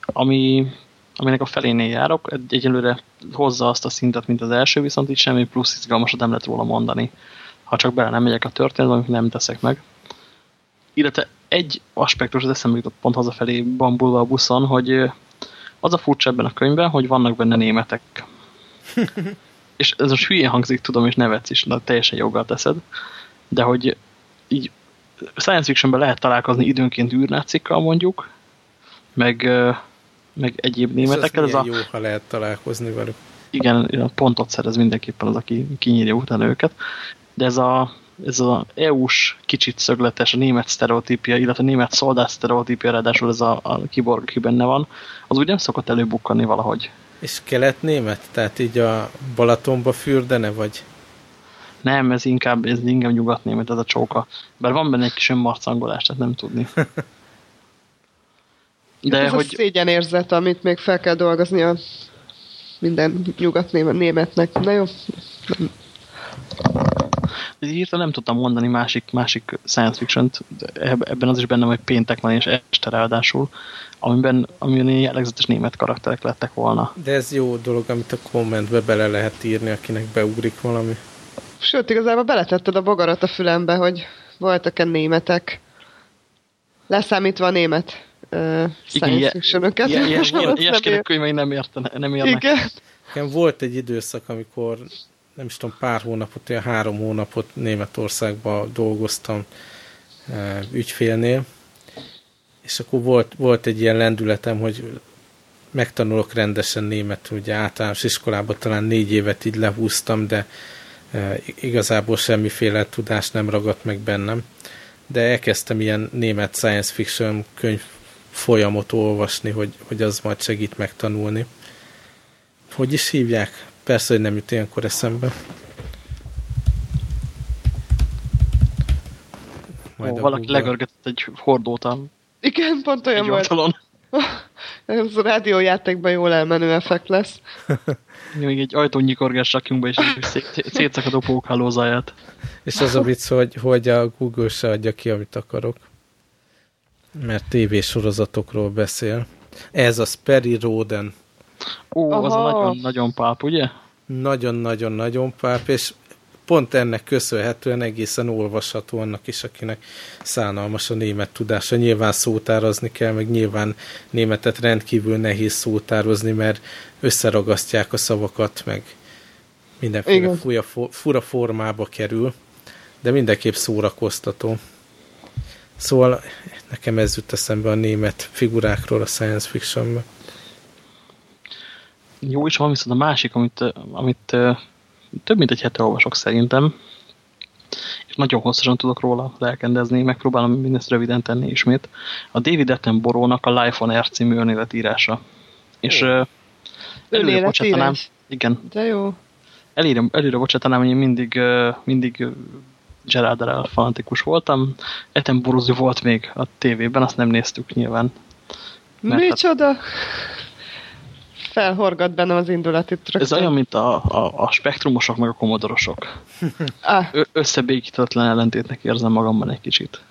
ami, aminek a felénél járok. Egyelőre hozza azt a szintet, mint az első, viszont itt semmi plusz izgalmasat nem lehet róla mondani. Ha csak bele nem megyek a történetbe, amit nem teszek meg. Illetve egy aspektus az eszembe jutott pont hazafelé bambulva a buszon, hogy az a furcsa ebben a könyvben, hogy vannak benne németek. [LAUGHS] és ez most hülyén hangzik, tudom, és nevetsz is, de teljesen joggal teszed. De hogy így science fictionben lehet találkozni időnként űrnácikkal mondjuk, meg, meg egyéb németekkel. Ez, ez a... jó, ha lehet találkozni velük. Igen, pontot szerez mindenképpen az, aki kinyírja utána őket. De ez a, ez az EU-s kicsit szögletes, a német sztereotípia, illetve a német szoldás sztereotípia, ráadásul ez a, a kiborg, aki benne van, az úgy nem szokott előbukkanni valahogy. És kelet-német? Tehát így a Balatonba fürdene, vagy? Nem, ez inkább, ez inkább nyugatnémet, ez a csóka. Bár van benne egy kis önmarcangolás, tehát nem tudni. [LAUGHS] De ez hogy... a szégyenérzet, amit még fel kell dolgozni a minden nyugatnémetnek. Na jó. Hirtelen nem tudtam mondani másik, másik science fiction-t, ebben az is benne, hogy péntek van és este ráadásul, amiben, amiben jellegzetes német karakterek lettek volna. De ez jó dolog, amit a kommentbe bele lehet írni, akinek beugrik valami. Sőt, igazából beletetted a bogarat a fülembe, hogy voltak-e németek. Leszámítva a német uh, science fiction-öket. Ilyeskének [LAUGHS] könyvei nem, értene, nem érnek. Igen. Nekem volt egy időszak, amikor nem is tudom, pár hónapot, olyan három hónapot Németországban dolgoztam uh, ügyfélnél, és akkor volt, volt egy ilyen lendületem, hogy megtanulok rendesen németül, ugye általános iskolában talán négy évet így lehúztam, de igazából semmiféle tudás nem ragadt meg bennem, de elkezdtem ilyen német science fiction könyv folyamot olvasni, hogy, hogy az majd segít megtanulni. Hogy is hívják? Persze, hogy nem jut ilyenkor eszembe. Majd Ó, valaki Google. legörgetett egy hordót Igen, pont olyan volt. [LAUGHS] Ez a rádiójátékban jól elmenő effekt lesz. [LAUGHS] Még egy ajtónyikorgás rakjunk be, és szétszakad a pókhálózáját. És az a vicc, hogy, hogy a Google se adja ki, amit akarok. Mert tévésorozatokról beszél. Ez a Sperry Roden. Ó, Aha. az a nagyon-nagyon páp, ugye? Nagyon-nagyon-nagyon páp, és pont ennek köszönhetően egészen olvasható annak is, akinek szánalmas a német tudása. Nyilván szótározni kell, meg nyilván németet rendkívül nehéz szótározni, mert összeragasztják a szavakat, meg mindenféle fura, fura formába kerül. de mindenképp szórakoztató. Szóval nekem ez jut eszembe a német figurákról a science fictionben. Jó, és van viszont a másik, amit, amit több mint egy hete olvasok szerintem, és nagyon hosszasan tudok róla lelkendezni, megpróbálom mindezt röviden tenni ismét. A David Attenborough-nak a Life on Earth című önéletírása. És oh. előre bocsátanám, igen. De jó. Előre, előre bocsátanám, hogy én mindig, mindig Gerard Arel fanatikus voltam. Attenborough volt még a tévében, azt nem néztük nyilván. Micsoda? Hát, felhorgat bennem az indulati trökk. Ez olyan, mint a, a, a spektrumosok meg a komodorosok. [LAUGHS] ah. Összebékítetlen ellentétnek érzem magamban egy kicsit.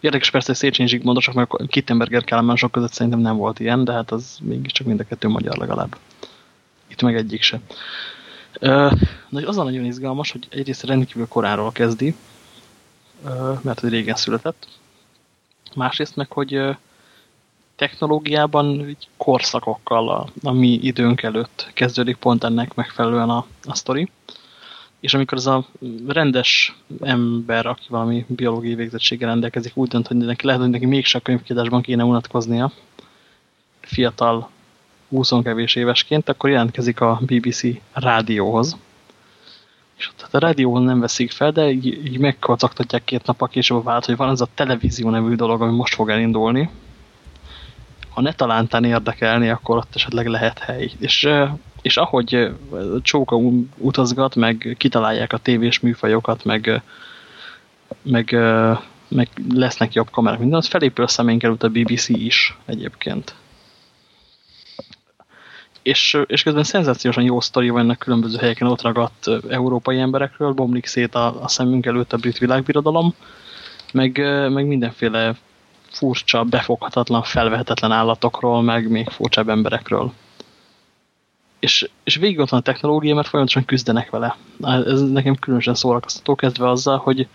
Érdekes persze, hogy Széchenyi csak meg a Kittenberger Kálmánok között szerintem nem volt ilyen, de hát az mégiscsak mind a kettő magyar legalább. Itt meg egyik se. Na, az a nagyon izgalmas, hogy egyrészt rendkívül koráról kezdi, mert hogy régen született. Másrészt meg, hogy technológiában korszakokkal a, a mi időnk előtt kezdődik pont ennek megfelelően a, a sztori. És amikor az a rendes ember, aki valami biológiai végzettséggel rendelkezik, úgy dönt, hogy neki lehet, hogy neki mégse a könyvkiadásban kéne unatkoznia, fiatal 20 kevés évesként, akkor jelentkezik a BBC rádióhoz. És ott hát a rádióhoz nem veszik fel, de így, így megkacagtatják két nap a később vált, hogy van ez a televízió nevű dolog, ami most fog elindulni ha ne talántán érdekelni, akkor ott esetleg lehet hely. És, és ahogy Csóka utazgat, meg kitalálják a tévés műfajokat, meg, meg, meg lesznek jobb kamerák, minden, az felépül a szemén került a BBC is egyébként. És, és közben szenzációsan jó sztori vannak különböző helyeken ott ragadt európai emberekről, bomlik szét a, a szemünk előtt a brit világbirodalom, meg, meg mindenféle furcsa, befoghatatlan, felvehetetlen állatokról, meg még furcsább emberekről. És, és végig ott van a technológia, mert folyamatosan küzdenek vele. Ez nekem különösen szórakoztató, kezdve azzal, hogy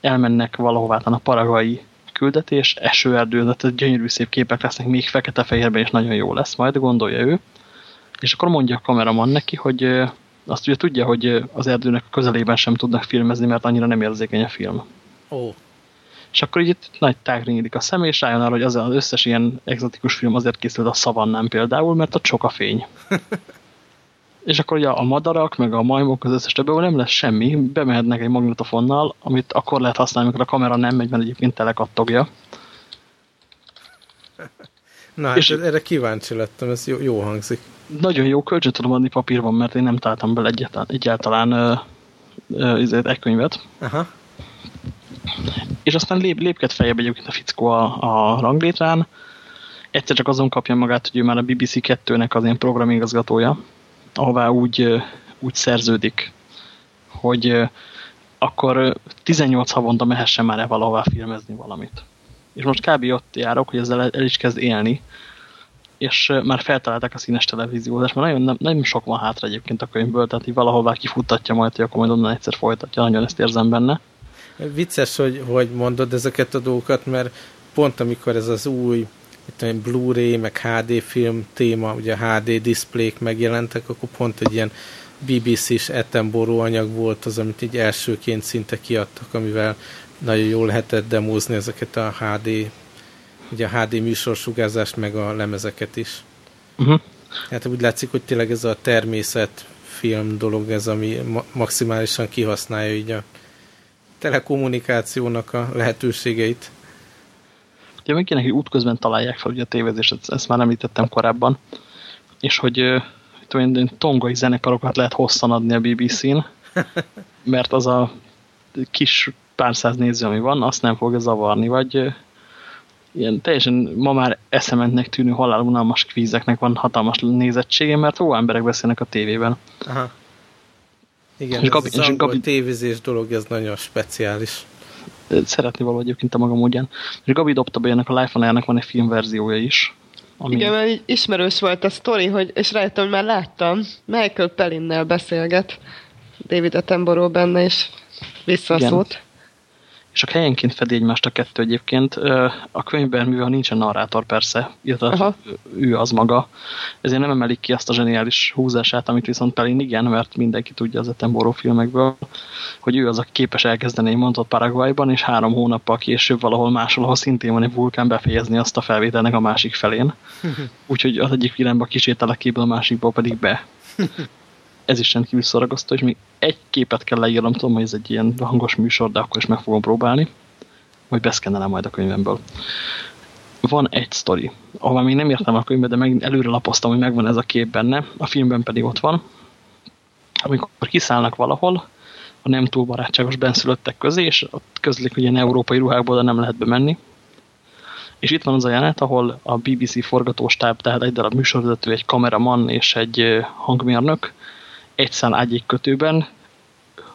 elmennek valahová a paragai küldetés, esőerdő, tehát gyönyörű szép képek lesznek, még fekete-fehérben is nagyon jó lesz, majd gondolja ő. És akkor mondja a kameraman neki, hogy azt ugye tudja, hogy az erdőnek a közelében sem tudnak filmezni, mert annyira nem érzékeny a film. Ó. Oh. És akkor így itt nagy tágra nyílik a szem, és rájön arra, hogy az, az összes ilyen exotikus film azért készült a szavannán például, mert ott sok a fény. [LAUGHS] és akkor ugye a madarak, meg a majmok, az összes többől nem lesz semmi, bemehetnek egy magnetofonnal, amit akkor lehet használni, amikor a kamera nem megy, mert egyébként telekattogja. [LAUGHS] Na, hát és erre kíváncsi lettem, ez jó, jó hangzik. Nagyon jó, kölcsön tudom adni papírban, mert én nem találtam bele egyáltalán, egyáltalán ö, ö, egy könyvet. Aha és aztán lép, lépked feljebb egyébként a fickó a, a ranglétrán. Egyszer csak azon kapja magát, hogy ő már a BBC 2-nek az ilyen programigazgatója, ahová úgy, úgy szerződik, hogy akkor 18 havonta mehessen már-e valahová filmezni valamit. És most kb. ott járok, hogy ezzel el is kezd élni, és már feltalálták a színes televíziózást, mert nagyon, nem, nem sok van hátra egyébként a könyvből, tehát így valahová kifuttatja majd, hogy akkor majd onnan egyszer folytatja, nagyon ezt érzem benne. Vicces, hogy, hogy mondod ezeket a dolgokat, mert pont amikor ez az új Blu-ray, meg HD film téma, ugye HD diszplék megjelentek, akkor pont egy ilyen BBC-s etemború anyag volt az, amit így elsőként szinte kiadtak, amivel nagyon jól lehetett demózni ezeket a HD, ugye a HD műsorsugárzást, meg a lemezeket is. Uh-huh. Hát úgy látszik, hogy tényleg ez a természet film dolog ez, ami ma maximálisan kihasználja így a telekommunikációnak a lehetőségeit. Ugye meg kéne, hogy útközben találják fel ugye a tévezést, ezt, már említettem korábban, és hogy tudom, tongai zenekarokat lehet hosszan adni a BBC-n, [LAUGHS] mert az a kis pár száz néző, ami van, azt nem fogja zavarni, vagy ilyen teljesen ma már eszementnek tűnő halálunalmas kvízeknek van hatalmas nézettsége, mert ó, emberek beszélnek a tévében. Aha. Igen, és Gabi, ez az Gabi... tévizés dolog, ez nagyon speciális. Szeretni való egyébként a maga módján. És Gabi dobta be ennek a Life on van egy filmverziója is. Ami... Igen, mert ismerős volt a sztori, hogy, és rájöttem, hogy már láttam. Michael Pellinnel beszélget. David Attenborough benne, és visszaszólt. És csak helyenként fedi egymást a kettő egyébként. A könyvben, mivel nincsen narrátor persze, illetve ő az maga, ezért nem emelik ki azt a zseniális húzását, amit viszont Pelin igen, mert mindenki tudja az Attenborough filmekből, hogy ő az, aki képes elkezdeni egy mondatot Paraguayban, és három hónappal később valahol máshol, ahol szintén van egy vulkán, befejezni azt a felvételnek a másik felén. [LAUGHS] Úgyhogy az egyik világban kisétel a képből, a másikból pedig be [LAUGHS] ez is rendkívül szórakoztó, és még egy képet kell leírnom, tudom, hogy ez egy ilyen hangos műsor, de akkor is meg fogom próbálni, vagy beszkennelem majd a könyvemből. Van egy sztori, ahol még nem értem a könyvbe, de meg előre lapoztam, hogy megvan ez a kép benne, a filmben pedig ott van, amikor kiszállnak valahol, a nem túl barátságos benszülöttek közé, és ott közlik, hogy ilyen európai ruhákból nem lehet bemenni. És itt van az a jelenet, ahol a BBC forgatóstáb, tehát egy darab műsorvezető, egy kameraman és egy hangmérnök egy szál ágyék kötőben,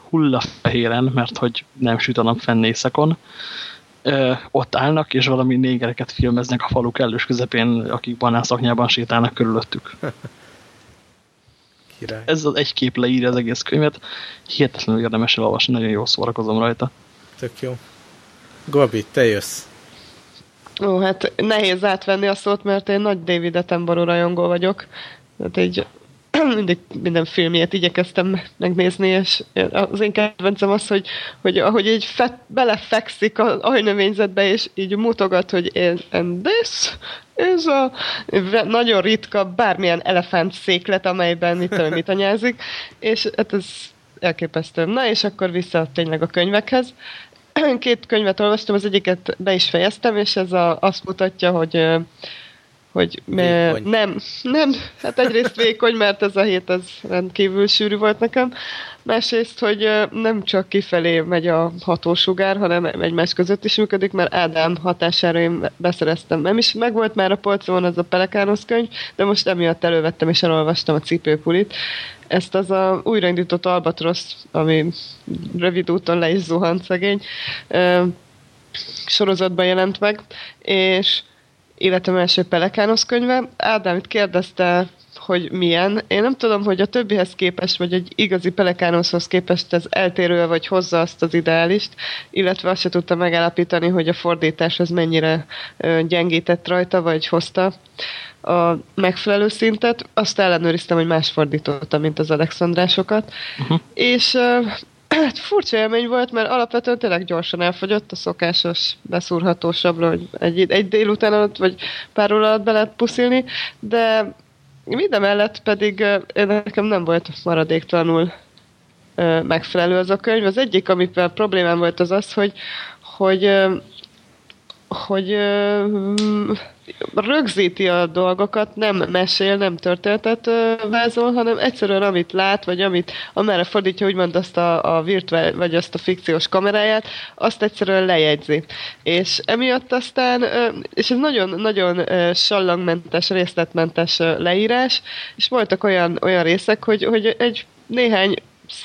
hullafehéren, mert hogy nem süt a nap fenn éjszakon, ö, ott állnak, és valami négereket filmeznek a falu kellős közepén, akik banánszaknyában sétálnak körülöttük. Király. Ez az egy kép leírja az egész könyvet. Hihetetlenül érdemes elolvasni, nagyon jól szórakozom rajta. Tök jó. Gabi, te jössz. Ó, hát nehéz átvenni a szót, mert én nagy David Attenborough rajongó vagyok. Tehát egy mindig minden filmjét igyekeztem megnézni, és az én kedvencem az, hogy, hogy ahogy így fet, belefekszik az ajnövényzetbe, és így mutogat, hogy én, and this is a nagyon ritka bármilyen elefánt széklet, amelyben mit tudom, mit anyázik, és hát ez elképesztő. Na, és akkor vissza tényleg a könyvekhez. Két könyvet olvastam, az egyiket be is fejeztem, és ez a, azt mutatja, hogy hogy vékony. nem, nem, hát egyrészt vékony, mert ez a hét ez rendkívül sűrű volt nekem, másrészt, hogy nem csak kifelé megy a hatósugár, hanem egymás között is működik, mert Ádám hatására én beszereztem. Nem is megvolt már a polcon az a Pelekánosz könyv, de most emiatt elővettem és elolvastam a cipőpulit. Ezt az a újraindított Albatrosz, ami rövid úton le is zuhant szegény, sorozatban jelent meg, és életem első Pelekánosz könyve. Ádám itt kérdezte, hogy milyen. Én nem tudom, hogy a többihez képest, vagy egy igazi Pelekánoszhoz képest ez eltérő, vagy hozza azt az ideálist, illetve azt se tudta megállapítani, hogy a fordítás az mennyire gyengített rajta, vagy hozta a megfelelő szintet. Azt ellenőriztem, hogy más fordította, mint az Alexandrásokat. Uh-huh. És Hát furcsa élmény volt, mert alapvetően tényleg gyorsan elfogyott a szokásos beszúrható sablon, hogy egy, egy délután alatt, vagy pár óra alatt be lehet puszilni, de minden mellett pedig nekem nem volt maradéktalanul megfelelő az a könyv. Az egyik, amivel problémám volt, az az, hogy, hogy hogy rögzíti a dolgokat, nem mesél, nem történetet vázol, hanem egyszerűen amit lát, vagy amit, amerre fordítja úgymond azt a, a virtuál, vagy azt a fikciós kameráját, azt egyszerűen lejegyzi. És emiatt aztán, és ez nagyon-nagyon sallangmentes, részletmentes leírás, és voltak olyan, olyan részek, hogy, hogy egy néhány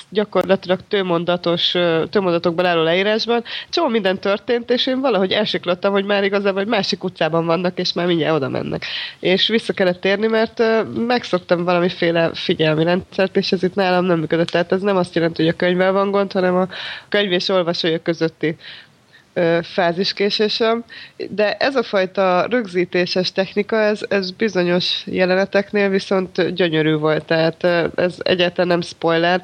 gyakorlatilag tőmondatos, tőmondatokban álló leírásban. Csomó minden történt, és én valahogy elsiklottam, hogy már igazából egy másik utcában vannak, és már mindjárt oda mennek. És vissza kellett térni, mert megszoktam valamiféle figyelmi rendszert, és ez itt nálam nem működött. Tehát ez nem azt jelenti, hogy a könyvvel van gond, hanem a könyv és olvasója közötti fáziskésésem, de ez a fajta rögzítéses technika, ez, ez bizonyos jeleneteknél viszont gyönyörű volt, tehát ez egyáltalán nem spoiler,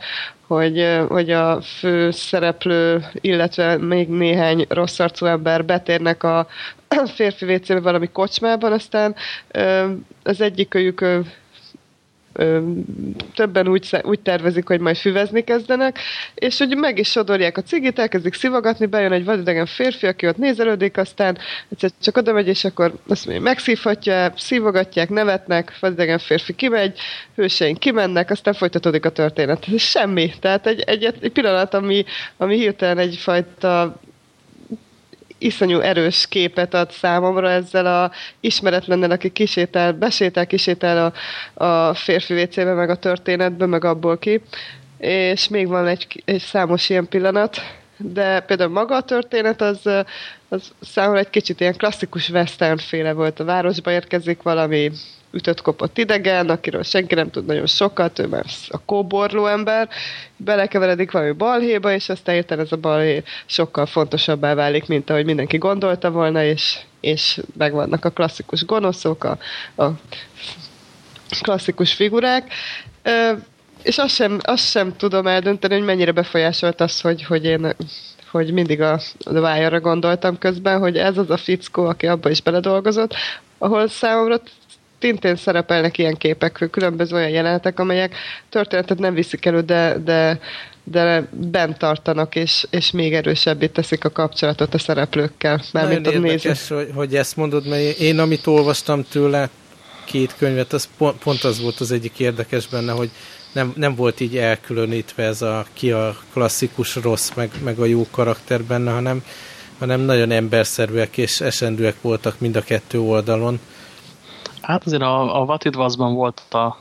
hogy, hogy a fő szereplő, illetve még néhány rossz arcú ember betérnek a [CLEARS THROAT] férfi vécébe valami kocsmában, aztán az egyikőjük többen úgy, úgy tervezik, hogy majd füvezni kezdenek, és hogy meg is sodorják a cigit, elkezdik szivogatni, bejön egy vadidegen férfi, aki ott nézelődik, aztán egyszer csak oda megy, és akkor azt mondja, megszívhatja, szívogatják, nevetnek, vadidegen férfi kimegy, hőseink kimennek, aztán folytatódik a történet. Ez semmi. Tehát egy, egy, egy pillanat, ami, ami hirtelen egyfajta iszonyú erős képet ad számomra ezzel a ismeretlennel, aki kisétál, besétál, kisétál a, a férfi vécébe, meg a történetbe, meg abból ki. És még van egy, egy számos ilyen pillanat, de például maga a történet az, az számomra egy kicsit ilyen klasszikus western féle volt. A városba érkezik valami ütött kopott idegen, akiről senki nem tud nagyon sokat, ő már a kóborló ember, belekeveredik valami balhéba, és aztán érten ez a balhé sokkal fontosabbá válik, mint ahogy mindenki gondolta volna, és, és megvannak a klasszikus gonoszok, a, a klasszikus figurák. És azt sem, azt sem tudom eldönteni, hogy mennyire befolyásolt az, hogy, hogy én hogy mindig a, a wire gondoltam közben, hogy ez az a fickó, aki abba is beledolgozott, ahol számomra tintén szerepelnek ilyen képek, különböző olyan jelenetek, amelyek történetet nem viszik elő, de, de, de bent tartanak, és, és még erősebbé teszik a kapcsolatot a szereplőkkel. Nagyon mint érdekes, hogy, hogy ezt mondod, mert én amit olvastam tőle, két könyvet, az pont, pont az volt az egyik érdekes benne, hogy nem, nem volt így elkülönítve ez a ki a klasszikus rossz, meg, meg a jó karakter benne, hanem, hanem nagyon emberszerűek és esendőek voltak mind a kettő oldalon. Hát azért a, a Was-ban volt a,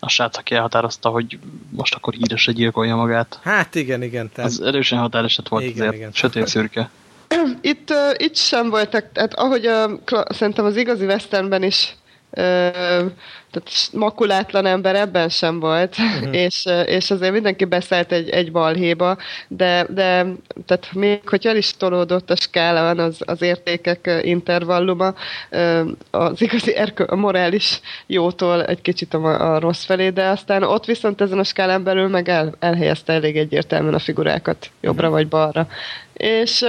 a srác, aki elhatározta, hogy most akkor híresre gyilkolja magát. Hát igen, igen. Tehát... Az erősen határeset volt igen, azért, igen. sötét szürke. [CLEARS THROAT] Itt, uh, itt sem voltak, tehát ahogy a, szerintem az igazi westernben is tehát makulátlan ember ebben sem volt, uh-huh. és, és azért mindenki beszélt egy, egy balhéba, de, de tehát még hogy el is tolódott a skálán az, az értékek intervalluma, az igazi erkö, a morális jótól egy kicsit a, a rossz felé, de aztán ott viszont ezen a skálán belül meg el, elhelyezte elég egyértelműen a figurákat jobbra uh-huh. vagy balra. És,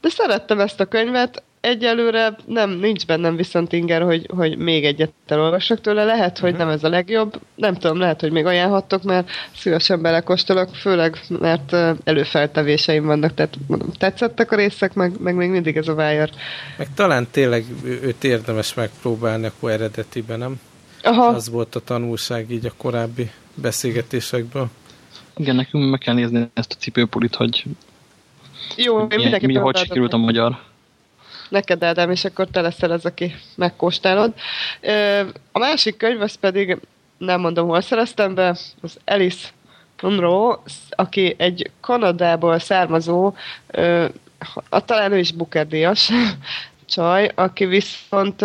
de szerettem ezt a könyvet, egyelőre nem, nincs bennem viszont inger, hogy, hogy még egyet elolvasok tőle. Lehet, hogy uh-huh. nem ez a legjobb. Nem tudom, lehet, hogy még ajánlhattok, mert szívesen belekóstolok, főleg, mert előfeltevéseim vannak, tehát mondom, tetszettek a részek, meg, meg még mindig ez a Wire. Meg talán tényleg őt érdemes megpróbálni akkor eredetiben, nem? Aha. Az volt a tanulság így a korábbi beszélgetésekből. Igen, nekünk meg kell nézni ezt a cipőpulit, hogy jó, mi, én mi, hogy sikerült a magyar neked Ádám, és akkor te leszel az, aki megkóstálod. A másik könyv, az pedig nem mondom, hol szereztem be, az Alice Munro, aki egy Kanadából származó, a, talán ő is bukerdíjas [LAUGHS] csaj, aki viszont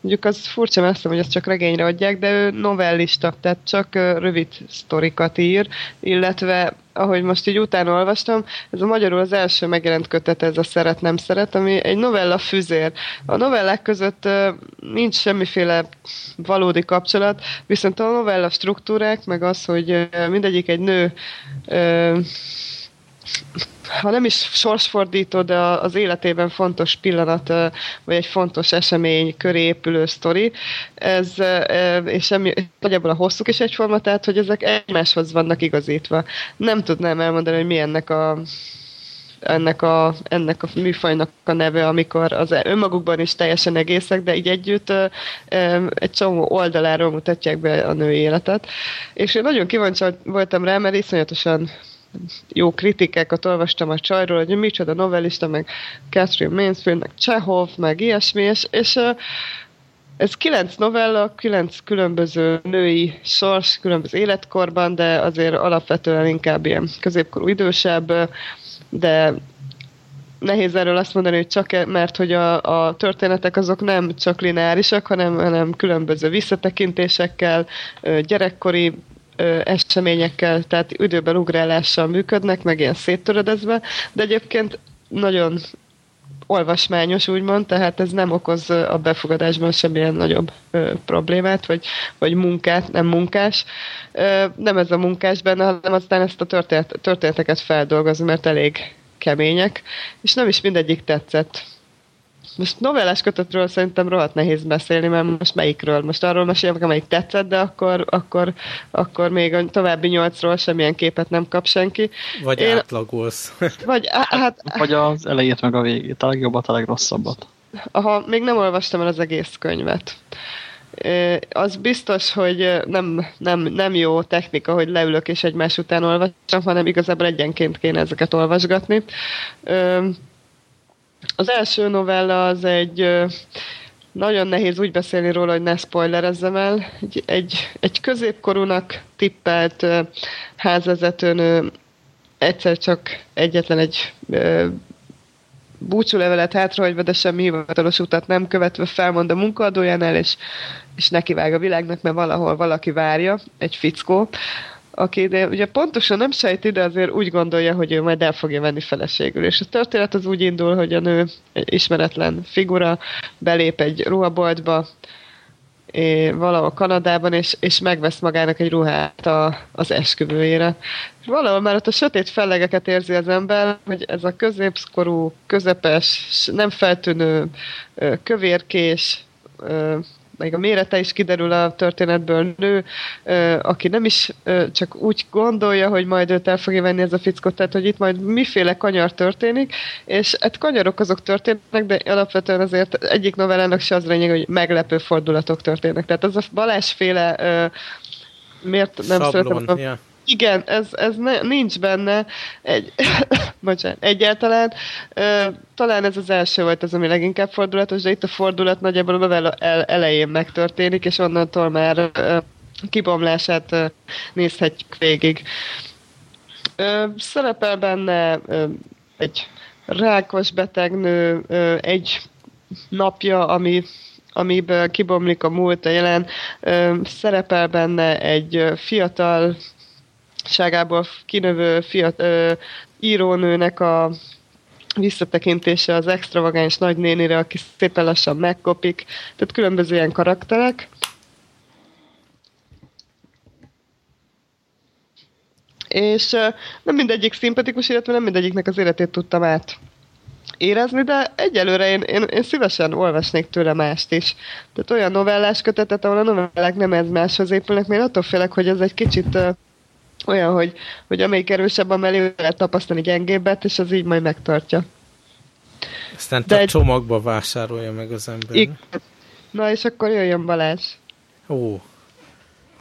Mondjuk az furcsa messzem, hogy ezt csak regényre adják, de ő novellista, tehát csak rövid sztorikat ír, illetve ahogy most így utána olvastam, ez a magyarul az első megjelent kötet, ez a Szeret nem szeret, ami egy novella füzér. A novellák között nincs semmiféle valódi kapcsolat, viszont a novella struktúrák, meg az, hogy mindegyik egy nő ha nem is sorsfordító, de az életében fontos pillanat, vagy egy fontos esemény köré épülő sztori, ez, és semmi, nagyjából a hosszuk is egyforma, tehát hogy ezek egymáshoz vannak igazítva. Nem tudnám elmondani, hogy mi ennek a ennek a, ennek a műfajnak a neve, amikor az önmagukban is teljesen egészek, de így együtt egy csomó oldaláról mutatják be a női életet. És én nagyon kíváncsi voltam rá, mert iszonyatosan jó kritikákat olvastam a csajról, hogy micsoda novellista, meg Catherine Mansfield, meg Chekhov, meg ilyesmi, és, és ez kilenc novella, kilenc különböző női sors, különböző életkorban, de azért alapvetően inkább ilyen középkorú idősebb, de nehéz erről azt mondani, hogy csak e, mert hogy a, a történetek azok nem csak lineárisak, hanem, hanem különböző visszatekintésekkel, gyerekkori eseményekkel, tehát időben ugrálással működnek, meg ilyen széttöredezve, de egyébként nagyon olvasmányos, úgymond, tehát ez nem okoz a befogadásban semmilyen nagyobb ö, problémát, vagy, vagy munkát, nem munkás. Ö, nem ez a munkás benne, hanem aztán ezt a történet, történeteket feldolgozni, mert elég kemények, és nem is mindegyik tetszett. Most novellás kötetről szerintem rohadt nehéz beszélni, mert most melyikről? Most arról mesélek, amelyik tetszett, de akkor, akkor, akkor még a további nyolcról semmilyen képet nem kap senki. Vagy Én... átlagolsz. [LAUGHS] Vagy, hát... Vagy az elejét meg a végét, a legjobbat, a legrosszabbat. Aha, még nem olvastam el az egész könyvet. Az biztos, hogy nem, nem, nem jó technika, hogy leülök és egymás után olvasom, hanem igazából egyenként kéne ezeket olvasgatni. Az első novella az egy nagyon nehéz úgy beszélni róla, hogy ne spoilerezzem el. Egy, egy, egy középkorúnak tippelt házvezetőnő egyszer csak egyetlen egy búcsúlevelet hátrahagyva, de semmi hivatalos utat nem követve felmond a munkaadójánál, és, és nekivág a világnak, mert valahol valaki várja, egy fickó, aki de ugye pontosan nem sejti, de azért úgy gondolja, hogy ő majd el fogja venni feleségül. És a történet az úgy indul, hogy a nő egy ismeretlen figura belép egy ruhaboltba, valahol Kanadában, és, és megvesz magának egy ruhát a, az esküvőjére. És valahol már ott a sötét fellegeket érzi az ember, hogy ez a középszkorú, közepes, nem feltűnő, kövérkés, még a mérete is kiderül a történetből, nő, aki nem is csak úgy gondolja, hogy majd őt el fogja venni ez a fickot, tehát hogy itt majd miféle kanyar történik, és hát kanyarok azok történnek, de alapvetően azért egyik novellának se az lényeg, hogy meglepő fordulatok történnek. Tehát az a balásféle miért nem szeretem... Ja. Igen, ez, ez ne, nincs benne egy, [LAUGHS] bocsánat, egyáltalán. Ö, talán ez az első volt az, ami leginkább fordulatos, de itt a fordulat nagyjából a novella el, elején megtörténik, és onnantól már ö, kibomlását ö, nézhetjük végig. Ö, szerepel benne ö, egy rákos betegnő, ö, egy napja, ami amiből kibomlik a múlt a jelen. Szerepel benne egy fiatal ságában kinövő fiat, ö, írónőnek a visszatekintése az extravagáns nagynénire, aki szépen lassan megkopik. Tehát különböző ilyen karakterek. És nem mindegyik szimpatikus, illetve nem mindegyiknek az életét tudtam át érezni, de egyelőre én, én, én szívesen olvasnék tőle mást is. Tehát olyan novellás kötetet, ahol a novellák nem ez máshoz épülnek, mert attól félek, hogy ez egy kicsit olyan, hogy, hogy amelyik erősebb, mellé lehet tapasztalni gyengébbet, és az így majd megtartja. Aztán te egy... csomagba vásárolja meg az ember. Igen. Na, és akkor jöjjön Balázs. Ó,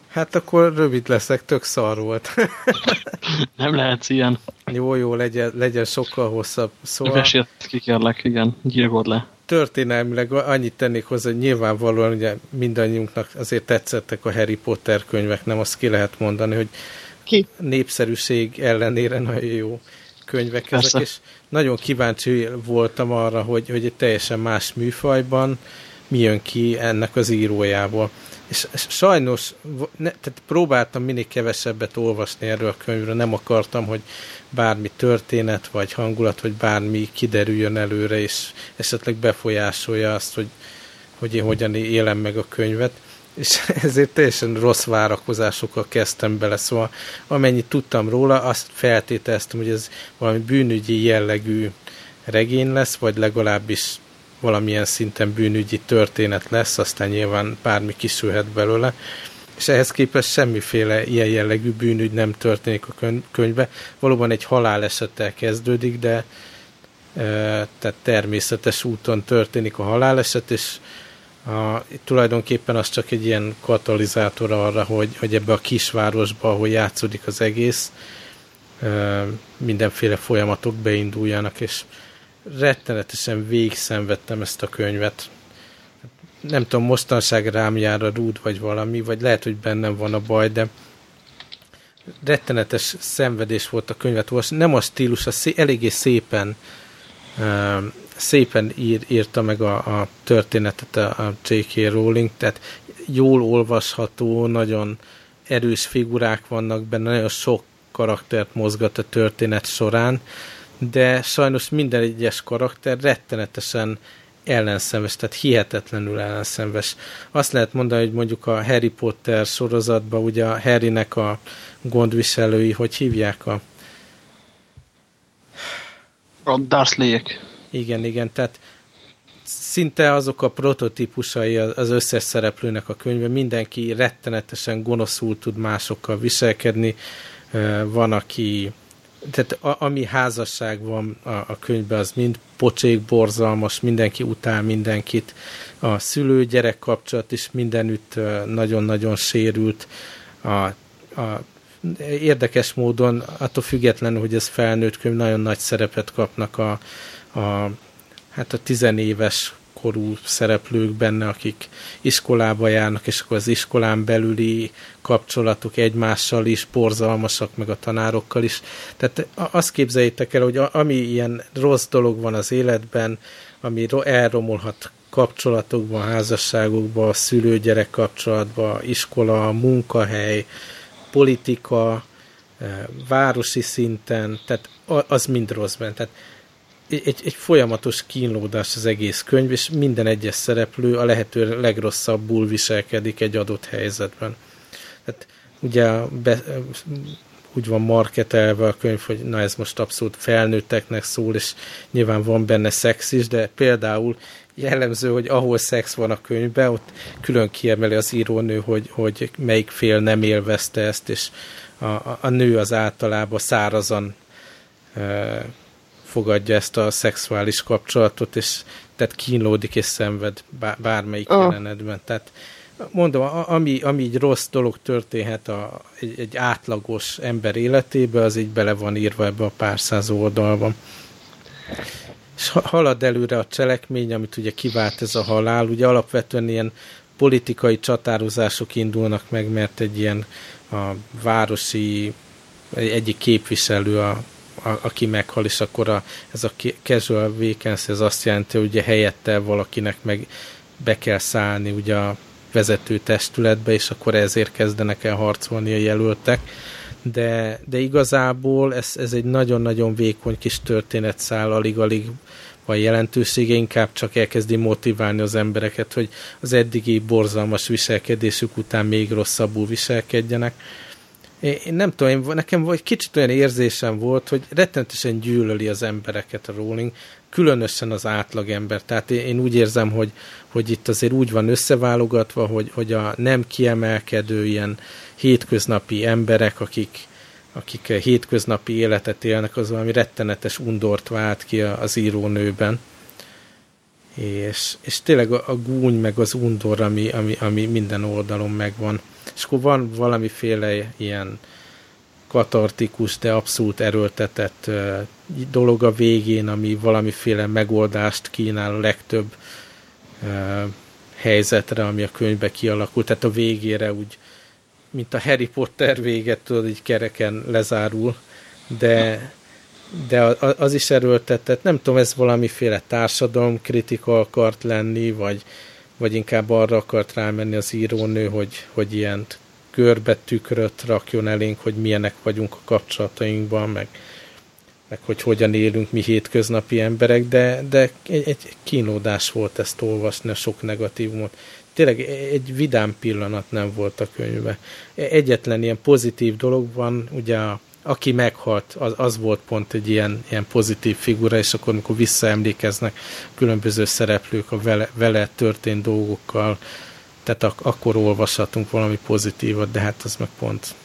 hát akkor rövid leszek, tök szar volt. [LAUGHS] Nem lehet ilyen. Jó, jó, legyen, legyen sokkal hosszabb. Szóval... Vesét ki kérlek, igen, gyilkod le. Történelmileg annyit tennék hozzá, hogy nyilvánvalóan ugye mindannyiunknak azért tetszettek a Harry Potter könyvek, nem azt ki lehet mondani, hogy ki? népszerűség ellenére nagyon jó könyvek ezek, Persze. és nagyon kíváncsi voltam arra, hogy, hogy egy teljesen más műfajban mi jön ki ennek az írójából. És, és sajnos ne, tehát próbáltam minél kevesebbet olvasni erről a könyvről, nem akartam, hogy bármi történet, vagy hangulat, vagy bármi kiderüljön előre, és esetleg befolyásolja azt, hogy, hogy én hogyan élem meg a könyvet és ezért teljesen rossz várakozásokkal kezdtem bele, szóval amennyit tudtam róla, azt feltételeztem, hogy ez valami bűnügyi jellegű regény lesz, vagy legalábbis valamilyen szinten bűnügyi történet lesz, aztán nyilván bármi kisülhet belőle, és ehhez képest semmiféle ilyen jellegű bűnügy nem történik a könyvbe. Valóban egy halálesettel kezdődik, de e, tehát természetes úton történik a haláleset, és a, tulajdonképpen az csak egy ilyen katalizátor arra, hogy, hogy ebbe a kisvárosba, ahol játszódik az egész, mindenféle folyamatok beinduljanak, és rettenetesen végigszenvedtem ezt a könyvet. Nem tudom, mostanság rám jár a rúd, vagy valami, vagy lehet, hogy bennem van a baj, de rettenetes szenvedés volt a könyvet olvasni. Nem a stílus, a szé- eléggé szépen szépen ír, írta meg a, a történetet a, a J.K. Rowling, tehát jól olvasható, nagyon erős figurák vannak benne, nagyon sok karaktert mozgat a történet során, de sajnos minden egyes karakter rettenetesen ellenszenves, tehát hihetetlenül ellenszenves. Azt lehet mondani, hogy mondjuk a Harry Potter sorozatban ugye a Harrynek a gondviselői, hogy hívják a... A Dursleyek. Igen, igen, tehát szinte azok a prototípusai az összes szereplőnek a könyve, mindenki rettenetesen gonoszul tud másokkal viselkedni, van, aki tehát a, ami házasság van a, a könyvben, az mind pocsék, borzalmas, mindenki utál mindenkit, a szülő-gyerek kapcsolat is mindenütt nagyon-nagyon sérült, a, a érdekes módon, attól függetlenül, hogy ez felnőtt könyv, nagyon nagy szerepet kapnak a, a, hát a tizenéves korú szereplők benne, akik iskolába járnak, és akkor az iskolán belüli kapcsolatok egymással is borzalmasak, meg a tanárokkal is. Tehát azt képzeljétek el, hogy ami ilyen rossz dolog van az életben, ami elromolhat kapcsolatokban, házasságokban, szülő-gyerek kapcsolatban, iskola, munkahely, politika, eh, városi szinten, tehát az mind rossz benne. Tehát egy, egy folyamatos kínlódás az egész könyv, és minden egyes szereplő a lehető legrosszabbul viselkedik egy adott helyzetben. Tehát ugye be, úgy van marketelve a könyv, hogy na ez most abszolút felnőtteknek szól, és nyilván van benne szex is, de például jellemző, hogy ahol szex van a könyvben, ott külön kiemeli az írónő, hogy, hogy melyik fél nem élvezte ezt, és a, a, nő az általában szárazan fogadja ezt a szexuális kapcsolatot, és tehát kínlódik és szenved bármelyik oh. jelenetben. Tehát mondom, ami, ami így rossz dolog történhet a, egy, egy átlagos ember életébe, az így bele van írva ebbe a pár száz oldalban. És halad előre a cselekmény, amit ugye kivált ez a halál, ugye alapvetően ilyen politikai csatározások indulnak meg, mert egy ilyen a városi egyik képviselő a a, aki meghal, és akkor a, ez a casual vacancy, ez azt jelenti, hogy ugye helyette valakinek meg be kell szállni ugye a vezető testületbe, és akkor ezért kezdenek el harcolni a jelöltek. De, de igazából ez, ez egy nagyon-nagyon vékony kis történetszál, alig-alig van jelentősége, inkább csak elkezdi motiválni az embereket, hogy az eddigi borzalmas viselkedésük után még rosszabbul viselkedjenek én nem tudom, én, nekem vagy kicsit olyan érzésem volt, hogy rettenetesen gyűlöli az embereket a Rowling, különösen az átlagember. Tehát én, én úgy érzem, hogy, hogy itt azért úgy van összeválogatva, hogy, hogy a nem kiemelkedő ilyen hétköznapi emberek, akik, akik hétköznapi életet élnek, az valami rettenetes undort vált ki az írónőben. És, és tényleg a, a gúny meg az undor, ami, ami, ami minden oldalon megvan és akkor van valamiféle ilyen katartikus, de abszolút erőltetett dolog a végén, ami valamiféle megoldást kínál a legtöbb helyzetre, ami a könyvbe kialakult. Tehát a végére úgy, mint a Harry Potter véget, tudod, így kereken lezárul, de, de az is erőltetett. Nem tudom, ez valamiféle társadalomkritika akart lenni, vagy, vagy inkább arra akart rámenni az írónő, hogy, hogy ilyen görbe tükröt rakjon elénk, hogy milyenek vagyunk a kapcsolatainkban, meg, meg hogy hogyan élünk mi hétköznapi emberek, de, de egy, egy kínódás volt ezt olvasni, a sok negatívumot. Tényleg egy vidám pillanat nem volt a könyve. Egyetlen ilyen pozitív dolog van, ugye a aki meghalt, az, az volt pont egy ilyen, ilyen pozitív figura, és akkor, amikor visszaemlékeznek különböző szereplők a vele, vele történt dolgokkal, tehát ak- akkor olvashatunk valami pozitívat, de hát az meg pont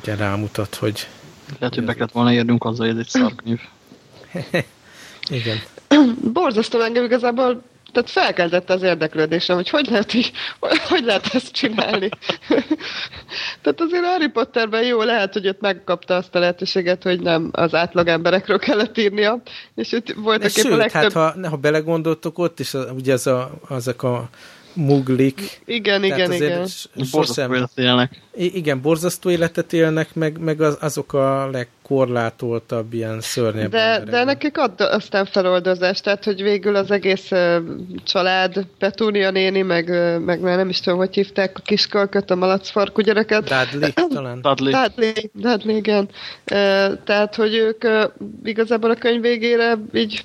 ugye rámutat, hogy... Lehet, hogy be kellett volna érnünk azzal, hogy ez egy szarkönyv. [LAUGHS] Igen. Borzasztó engem igazából tehát felkeltette az érdeklődésem, hogy hogy lehet, így, hogy lehet ezt csinálni. [LAUGHS] tehát azért Harry Potterben jó lehet, hogy ott megkapta azt a lehetőséget, hogy nem az átlag emberekről kellett írnia, és ott voltak épp a legtöbb... hát ha, ha belegondoltok, ott is ugye ez a, azok a muglik. Igen, igen, igen. Borzasztó életet élnek. Igen, borzasztó életet élnek, meg, meg az, azok a legkorlátoltabb ilyen szörnyebb De, de nekik ad aztán feloldozást, tehát hogy végül az egész uh, család, Petúnia néni, meg, uh, meg már nem is tudom, hogy hívták a kiskalkat, a malacfarkú gyereket. Dudley [COUGHS] talán. Dudley. Dudley, Dudley igen. Uh, tehát, hogy ők uh, igazából a könyv végére így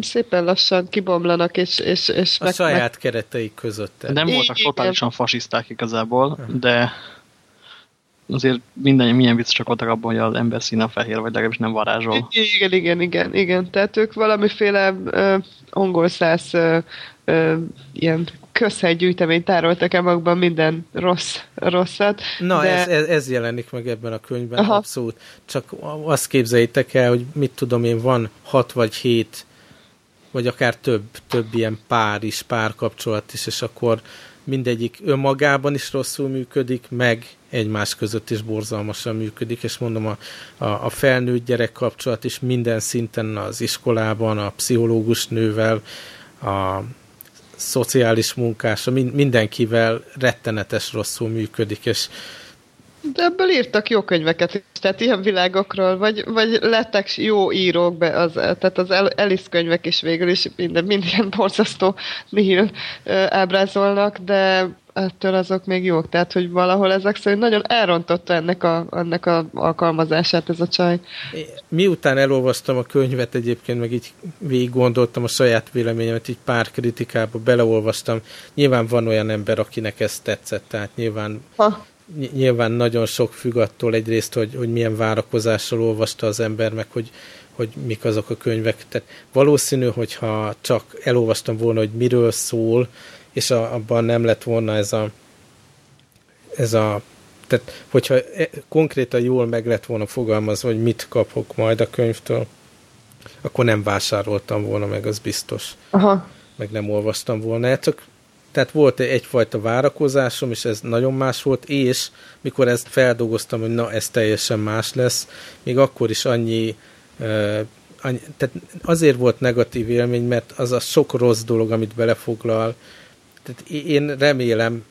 szépen lassan kibomlanak, és, és, és a meg, saját meg... kereteik között. Nem voltak totálisan fasiszták igazából, de azért minden, milyen vicc csak voltak abban, hogy az ember színe fehér, vagy legalábbis nem varázsol. Igen, igen, igen, igen. Tehát ők valamiféle uh, angol száz uh, uh, ilyen közhelygyűjteményt tároltak el magukban minden rossz, rosszat. Na, de... ez, ez, ez jelenik meg ebben a könyvben, Aha. abszolút. Csak azt képzeljétek el, hogy mit tudom én, van hat vagy hét vagy akár több, több ilyen pár is, párkapcsolat is, és akkor mindegyik önmagában is rosszul működik, meg egymás között is borzalmasan működik, és mondom, a, a, a felnőtt gyerek kapcsolat is minden szinten az iskolában, a pszichológus nővel, a szociális munkása, mindenkivel rettenetes rosszul működik, és de ebből írtak jó könyveket tehát ilyen világokról, vagy, vagy lettek jó írók be, az, tehát az Alice könyvek is végül is minden, mind ilyen borzasztó nihil ábrázolnak, de ettől azok még jók, tehát hogy valahol ezek szerint nagyon elrontotta ennek a, ennek a alkalmazását ez a csaj. Miután elolvastam a könyvet egyébként, meg így végig gondoltam a saját véleményemet, így pár kritikába beleolvastam, nyilván van olyan ember, akinek ez tetszett, tehát nyilván ha nyilván nagyon sok függ attól egyrészt, hogy, hogy milyen várakozással olvasta az ember, meg hogy, hogy mik azok a könyvek. Tehát valószínű, hogyha csak elolvastam volna, hogy miről szól, és a, abban nem lett volna ez a, ez a tehát, hogyha e, konkrétan jól meg lett volna fogalmazva, hogy mit kapok majd a könyvtől, akkor nem vásároltam volna meg, az biztos. Aha. Meg nem olvastam volna. Csak tehát volt egyfajta várakozásom, és ez nagyon más volt, és mikor ezt feldolgoztam, hogy na, ez teljesen más lesz, még akkor is annyi, uh, annyi tehát azért volt negatív élmény, mert az a sok rossz dolog, amit belefoglal, tehát én remélem,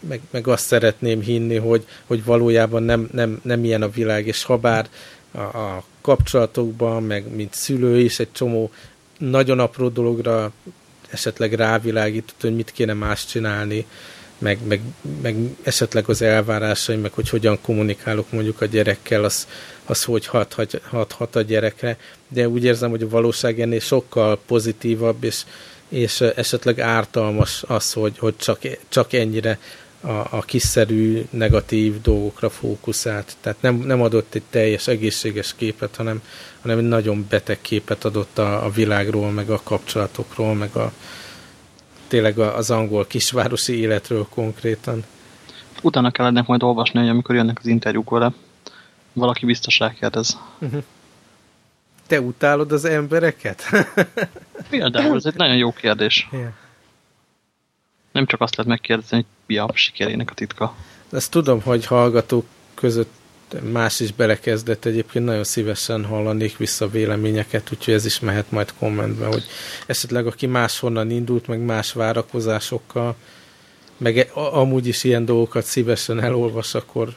meg, meg azt szeretném hinni, hogy, hogy valójában nem, nem, nem ilyen a világ, és ha bár a, a kapcsolatokban, meg mint szülő is egy csomó nagyon apró dologra esetleg rávilágított, hogy mit kéne más csinálni, meg, meg, meg esetleg az elvárásaim, meg hogy hogyan kommunikálok mondjuk a gyerekkel, az, az hogy hat, hat, hat, a gyerekre, de úgy érzem, hogy a valóság ennél sokkal pozitívabb, és, és esetleg ártalmas az, hogy, hogy csak, csak ennyire a, a kiszerű negatív dolgokra fókuszált. Tehát nem, nem adott egy teljes egészséges képet, hanem, hanem egy nagyon beteg képet adott a, a világról, meg a kapcsolatokról, meg a tényleg az angol kisvárosi életről konkrétan. Utána kellene majd olvasni, hogy amikor jönnek az interjúk vele, valaki biztos rákérdez. Uh-huh. Te utálod az embereket? Például, ez egy nagyon jó kérdés. Yeah. Nem csak azt lehet megkérdezni, hogy mi a sikerének a titka. Ezt tudom, hogy hallgatók között más is belekezdett, egyébként nagyon szívesen hallanék vissza véleményeket, úgyhogy ez is mehet majd kommentbe, hogy esetleg aki máshonnan indult, meg más várakozásokkal, meg e- amúgy is ilyen dolgokat szívesen elolvas, akkor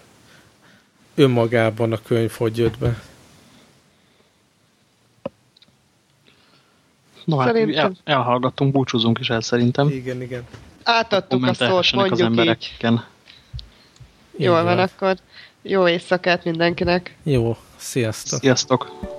önmagában a könyv hogy jött be. No hát el, elhallgattunk, búcsúzunk is el szerintem. Igen, igen. Átadtuk a szót, mondjuk az így. Jól van, akkor jó éjszakát mindenkinek. Jó, sziasztok. Sziasztok.